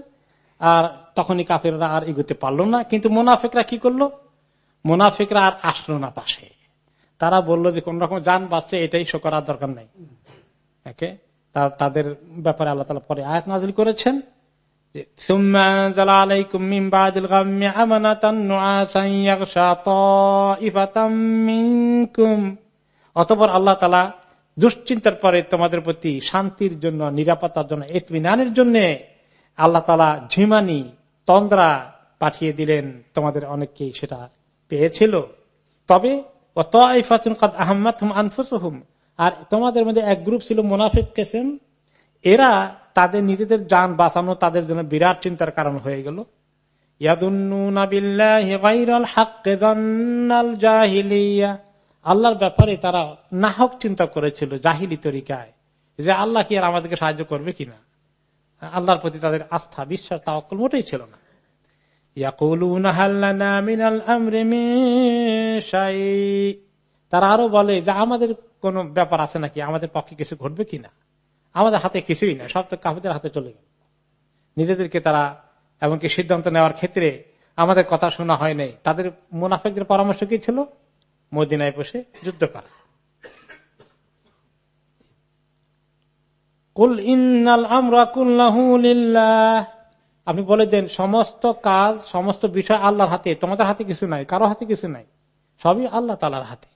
আর তখনই কাফেররা আর এগোতে পারল না। কিন্তু মোনাফেকরা কি করল? মোনাফিকরা আর আসলো না পাশে। তারা বলল যে কোন রকম যান বাঁচছে, এটাই শো করার দরকার নাই। তাদের ব্যাপারে আল্লাহ তালা পরে আয়াত নাজিল করেছেন অতপর আল্লাহ তালা দুশ্চিন্তার পরে তোমাদের প্রতি শান্তির জন্য, নিরাপত্তার জন্য এতমিনানের জন্য আল্লাহ তালা ঝিমানি তন্দ্রা পাঠিয়ে দিলেন, তোমাদের অনেককেই সেটা পেয়েছিল। তবে আর তোমাদের মধ্যে এক গ্রুপ ছিল মোনাফিক কেসেন এরা তাদের নিজেদের যান বাঁচানো, তাদের জন্য বিরাট চিন্তার কারণ হয়ে গেল। আল্লাহর ব্যাপারে তারা নাহক চিন্তা করেছিল জাহিলি তরিকায়, যে আল্লাহ কি আর আমাদেরকে সাহায্য করবে কিনা। আল্লাহর প্রতি তাদের আস্থা, বিশ্বাস তা অকল মোটেই ছিল না। তারা আরও বলে যে, আমাদের কোন ব্যাপার আছে নাকি? আমাদের পক্ষে কিছু ঘটবে কিনা আমাদের হাতে কিছুই না সব তো কাহুদের হাতে চলে গেল। নিজেদেরকে তারা এমনকি সিদ্ধান্ত নেওয়ার ক্ষেত্রে আমাদের কথা শোনা হয় নাই। তাদের মুনাফেকদের পরামর্শ কি ছিল? মদিনায় বসে যুদ্ধ করা। কুল ইন্নাল আমরা কুল্লাহ আপনি বলে দেন, সমস্ত কাজ, সমস্ত বিষয় আল্লাহর হাতে। তোমাদের হাতে কিছু নাই, কারও হাতে কিছু নাই। সবই আল্লাহ তালার হাতে।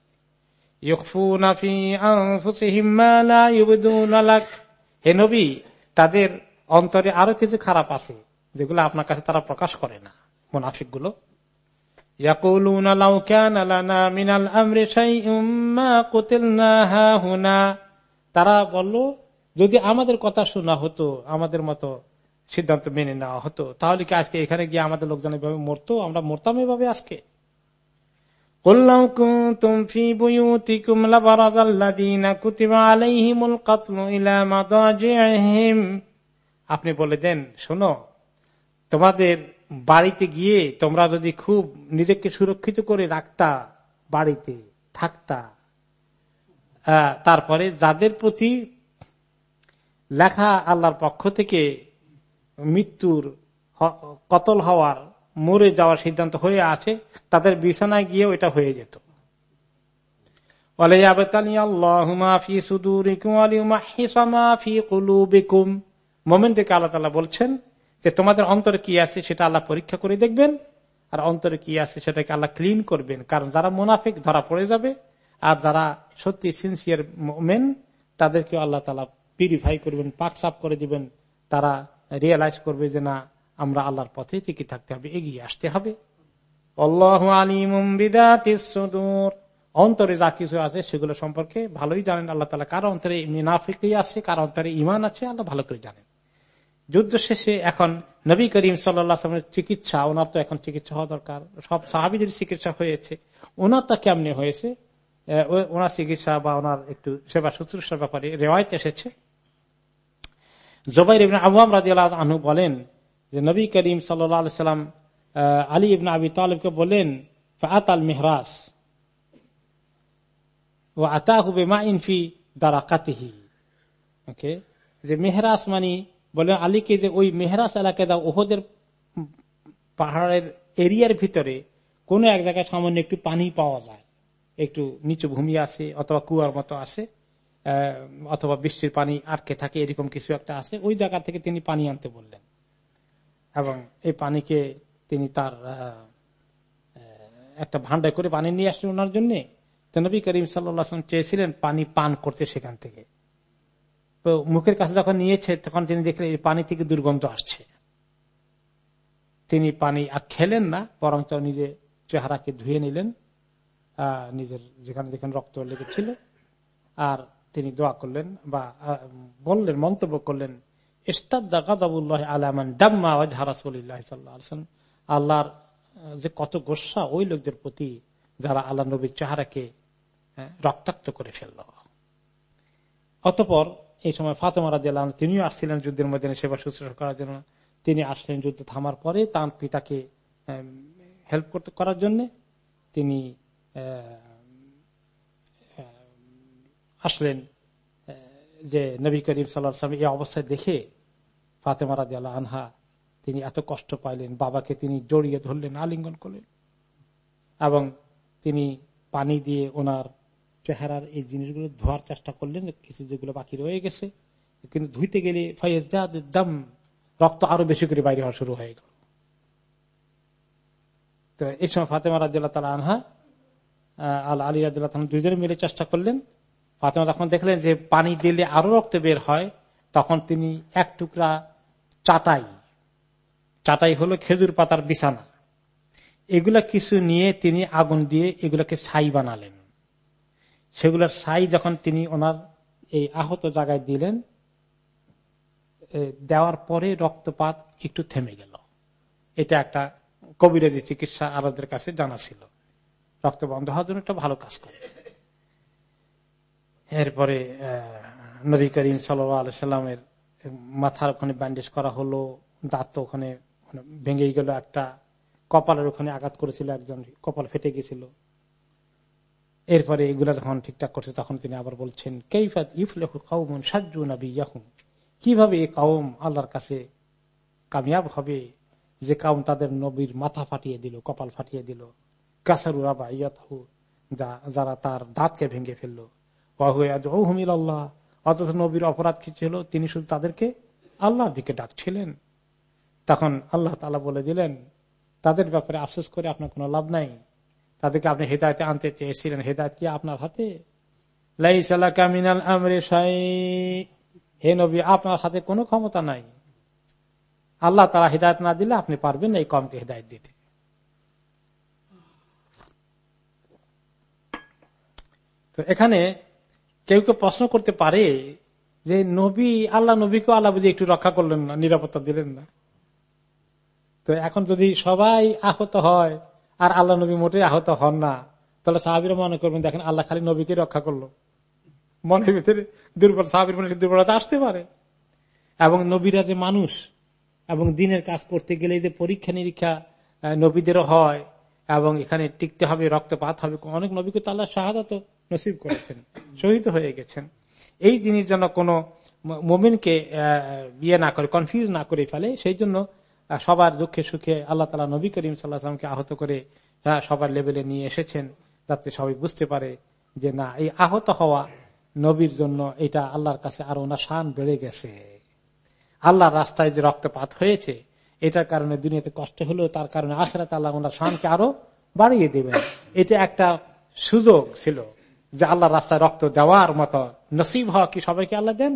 হে নবী, তাদের অন্তরে আরও কিছু খারাপ আছে, যেগুলো আপনার কাছে তারা প্রকাশ করে না মুনাফিকগুলো তারা বলল যদি আমাদের কথা শোনা হতো আমাদের মতো সিদ্ধান্ত মেনে নেওয়া হতো তাহলে কি আজকে এখানে গিয়ে আমাদের লোকজন এভাবে মরতো? আমরা মরতাম এভাবে আজকে? আপনি বলে দেন শোনো তোমাদের বাড়িতে গিয়ে তোমরা যদি খুব নিজেকে সুরক্ষিত করে রাখতা বাড়িতে থাকতা তারপরে যাদের প্রতি লেখা আল্লাহর পক্ষ থেকে মৃত্যুর কতল হওয়ার, মরে যাওয়ার সিদ্ধান্ত হয়ে আছে, তাদের বিছানায় গিয়ে ওইটা হয়ে যেত। মোমেন আল্লাহ তালা বলছেন যে, তোমাদের অন্তরে কি আছে সেটা আল্লাহ পরীক্ষা করে দেখবেন, আর অন্তরে কি আছে সেটাকে আল্লাহ ক্লিন করবেন। কারণ যারা মুনাফিক ধরা পড়ে যাবে, আর যারা সত্যি সিনসিয়ার মেন তাদেরকে আল্লাহ তালা পিউরিফাই করবেন পাক সাফ করে দিবেন, তারা রিয়েলাইজ করবে যে না, আমরা আল্লাহর পথে টিকে থাকতে হবে, এগিয়ে আসতে হবে। অন্তরে যা কিছু আছে সেগুলো সম্পর্কে ভালোই জানেন আল্লাহ তালা কার অন্তরে মিনাফিকই আছে, কার অন্তরে ইমান আছে, আল্লাহ ভালো করে জানেন। যুদ্ধ শেষে এখন নবী করিম সাল্লামের চিকিৎসা, ওনার তো এখন চিকিৎসা হওয়া দরকার। সব সাহাবিদের চিকিৎসা হয়েছে। ওনারটা কেমনে হয়েছে? ওনার চিকিৎসা বা ওনার একটু সেবা, শুশ্রূষার ব্যাপারে রেওয়ায়ত এসেছে। জবাই ইবিন আবহাম রাজি আনহু বলেন যে নবী করিম সাল্লাম আলী ইবিন আবি তালেবকে বলেন ফাত আল মেহরাস ও আতা হুবে মা ইনফি দ্বারা কাতিহি ওকে যে মেহরাস মানি বলে আলীকে যে ওই মেহরাস এলাকায় দাও, ওহদের পাহাড়ের এরিয়ার ভিতরে কোন এক জায়গায় সামান্য একটু পানি পাওয়া যায়। একটু নিচু ভূমি আছে অথবা কুয়ার মতো আছে। অথবা বৃষ্টির পানি আটকে থাকে, এরকম কিছু একটা আছে, ওই জায়গা থেকে তিনি পানি আনতে বললেন। এবং এই পানিকে তিনি তার একটা ভান্ডায় করে পানি নিয়ে আসলেন ওনার জন্য। নবী করিম সাল্লাম চেয়েছিলেন পানি পান করতে সেখান থেকে। তো মুখের কাছে যখন নিয়েছে, তখন তিনি দেখলেন এই পানি থেকে দুর্গন্ধ আসছে। তিনি পানি আর খেলেন না, বরঞ্চ নিজে চেহারাকে ধুয়ে নিলেন নিজের যেখানে যেখানে রক্ত লেগেছিল। আর তিনি দোয়া করলেন বা বললেন, মন্তব্য করলেন আল্লাহর যে কত গোসা ওই লোকদের প্রতি যারা আল্লাহ নবীর চেহারাকে রক্তাক্ত করে ফেলল। অতপর এই সময় ফাতেমা তিনিও আসছিলেন যুদ্ধের মধ্যে সেবা শুশ্রূষা করার জন্য। তিনি আসলেন যুদ্ধ থামার পরে তার পিতাকে হেল্প করতে, করার জন্য। তিনি আসলেন যে নবী করিম সাল্লাম এই অবস্থায় দেখে ফাতেমা রাজি আল্লাহ আনহা তিনি এত কষ্ট পাইলেন, বাবাকে তিনি জড়িয়ে ধরলেন, আলিঙ্গন করলেন এবং তিনি পানি দিয়ে ওনার চেহারার এই জিনিসগুলো ধোয়ার চেষ্টা করলেন, কিছু যেগুলো বাকি রয়ে গেছে। কিন্তু ধুইতে গেলে দাম, রক্ত আরও বেশি করে বাইরে হওয়া শুরু হয়ে গেল। তো এই সময় ফাতেমা রাজিয়াল তালা আনহা আল আলী রাজিয়াল দুজনে মিলে চেষ্টা করলেন ফাতেমা যখন দেখলেন যে পানি দিলে আরও রক্ত বের হয়, তখন তিনি এক টুকরা চাটাই চাটাই হলো খেজুর পাতার বিছানা। এগুলা কিছু নিয়ে তিনি আগুন দিয়ে এগুলাকে ছাই বানালেন। সেগুলোর ছাই যখন তিনি ওনার এই আহত জায়গায় দিলেন দেওয়ার পরে রক্তপাত একটু থেমে গেল। এটা একটা কবিরাজি চিকিৎসা আরবদের কাছে জানা ছিল। রক্ত বন্ধ হওয়ার জন্য একটা ভালো কাজ করে। এরপরে নবী করিম সাল্লামের মাথার ওখানে ব্যান্ডেজ করা হলো, দাঁত ওখানে ভেঙে গেল, একটা কপালের ওখানে আঘাত করেছিল একজন, কপাল ফেটে গেছিল। এরপরে এগুলা যখন ঠিকঠাক করছে, তখন তিনি আবার বলছেন কেইফাত ইফলেহু কীভাবে এই কাউম আল্লাহর কাছে কামিয়াব হবে? যে কাউম তাদের নবীর মাথা ফাটিয়ে দিল, কপাল ফাটিয়ে দিল। কাসারু রাবা ইয়াতহু যারা তার দাঁতকে ভেঙে ফেলল। আল্লাহ অথচ নবীর অপরাধ কি ছিল? তিনি শুধু তাদেরকে আল্লাহর দিকে ডাকছিলেন। তখন আল্লাহ তালা বলে দিলেন, তাদের ব্যাপারে আফসোস করে আপনার কোনো লাভ নাই। তাদেরকে আপনি হেদায়তে আনতে চেয়েছিলেন। হেদায়ত কি আপনার হাতে? হে নবী, আপনার হাতে কোনো ক্ষমতা নাই। আল্লাহ তারা হৃদায়ত না দিলে আপনি পারবেন এই কমকে হৃদায়ত দিতে। তো এখানে কেউ কেউ প্রশ্ন করতে পারে যে নবী, আল্লাহ নবীকে আল্লাহ বুঝি একটু রক্ষা করলেন না, নিরাপত্তা দিলেন না। তো এখন যদি সবাই আহত হয়, আর আল্লাহ নবী মোটে আহত হন না, তাহলে সাহাবিরা মনে করবেন, দেখেন আল্লাহ খালি নবীকে রক্ষা করল। মনের ভিতরে দুর্বল, সাহাবির মনে দুর্বলতা আসতে পারে। এবং নবীরা যে মানুষ, এবং দিনের কাজ করতে গেলে যে পরীক্ষা নিরীক্ষা নবীদেরও হয়, এবং এখানে টিকতে হবে, রক্তপাত হবে, অনেক নবীকে তো আল্লাহ শাহাদত নসিব করেছেন, শহীদ হয়ে গেছেন। এই জিনিস যেন কোন মোমিনকে ইয়ে না করে কনফিউজ না করে ফেলে, সেই জন্য সবার দুঃখে সুখে আল্লাহ তালা নবী করিম সাল্লাহামকে আহত করে সবার লেভেলে নিয়ে এসেছেন, যাতে সবাই বুঝতে পারে যে না, এই আহত হওয়া নবীর জন্য এটা আল্লাহর কাছে আরও না শান বেড়ে গেছে। আল্লাহর রাস্তায় যে রক্তপাত হয়েছে, এটার কারণে দুনিয়াতে কষ্ট হলো তার কারণে আখেরাতে আল্লাহ ওনার শানকে আরও বাড়িয়ে দেবেন। এটা একটা সুযোগ ছিল। যে আল্লাহ রাস্তায় রক্ত দেওয়ার মতো নসিব হওয়া কি সবাইকে আল্লাহ দেন?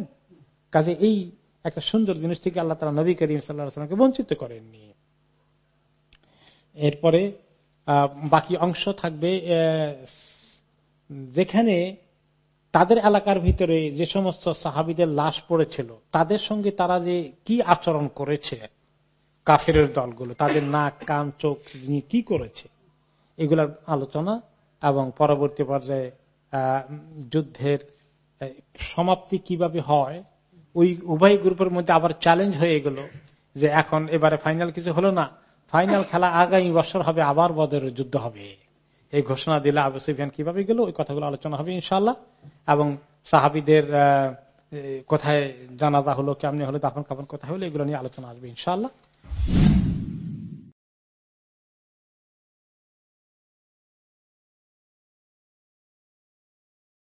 কাজে এই একটা সুন্দর জিনিস থেকে আল্লাহ তালা নবী করিম সাল্লাহামকে বঞ্চিত করেননি। এরপরে বাকি অংশ থাকবে যেখানে তাদের এলাকার ভিতরে যে সমস্ত সাহাবিদের লাশ পড়েছিল, তাদের সঙ্গে তারা যে কি আচরণ করেছে কাফের দলগুলো, তাদের নাক, কান, চোখ কি করেছে, এগুলার আলোচনা এবং পরবর্তী পর্যায়ে যুদ্ধের সমাপ্তি কীভাবে হয়, ওই উভয় গ্রুপের মধ্যে আবার চ্যালেঞ্জ হয়ে গেল যে এখন এবারে ফাইনাল কিছু হলো না। ফাইনাল খেলা আগামী বছর হবে, আবার বদের যুদ্ধ হবে। এই ঘোষণা দিলে আবু সুফিয়ান কীভাবে গেল, ওই কথাগুলো আলোচনা হবে ইনশাল্লাহ এবং সাহাবিদের কোথায় জানাজা হলো, কেমনি হলো দাফন কাফন কোথায় হলো, এগুলো নিয়ে আলোচনা আসবে ইনশাল্লাহ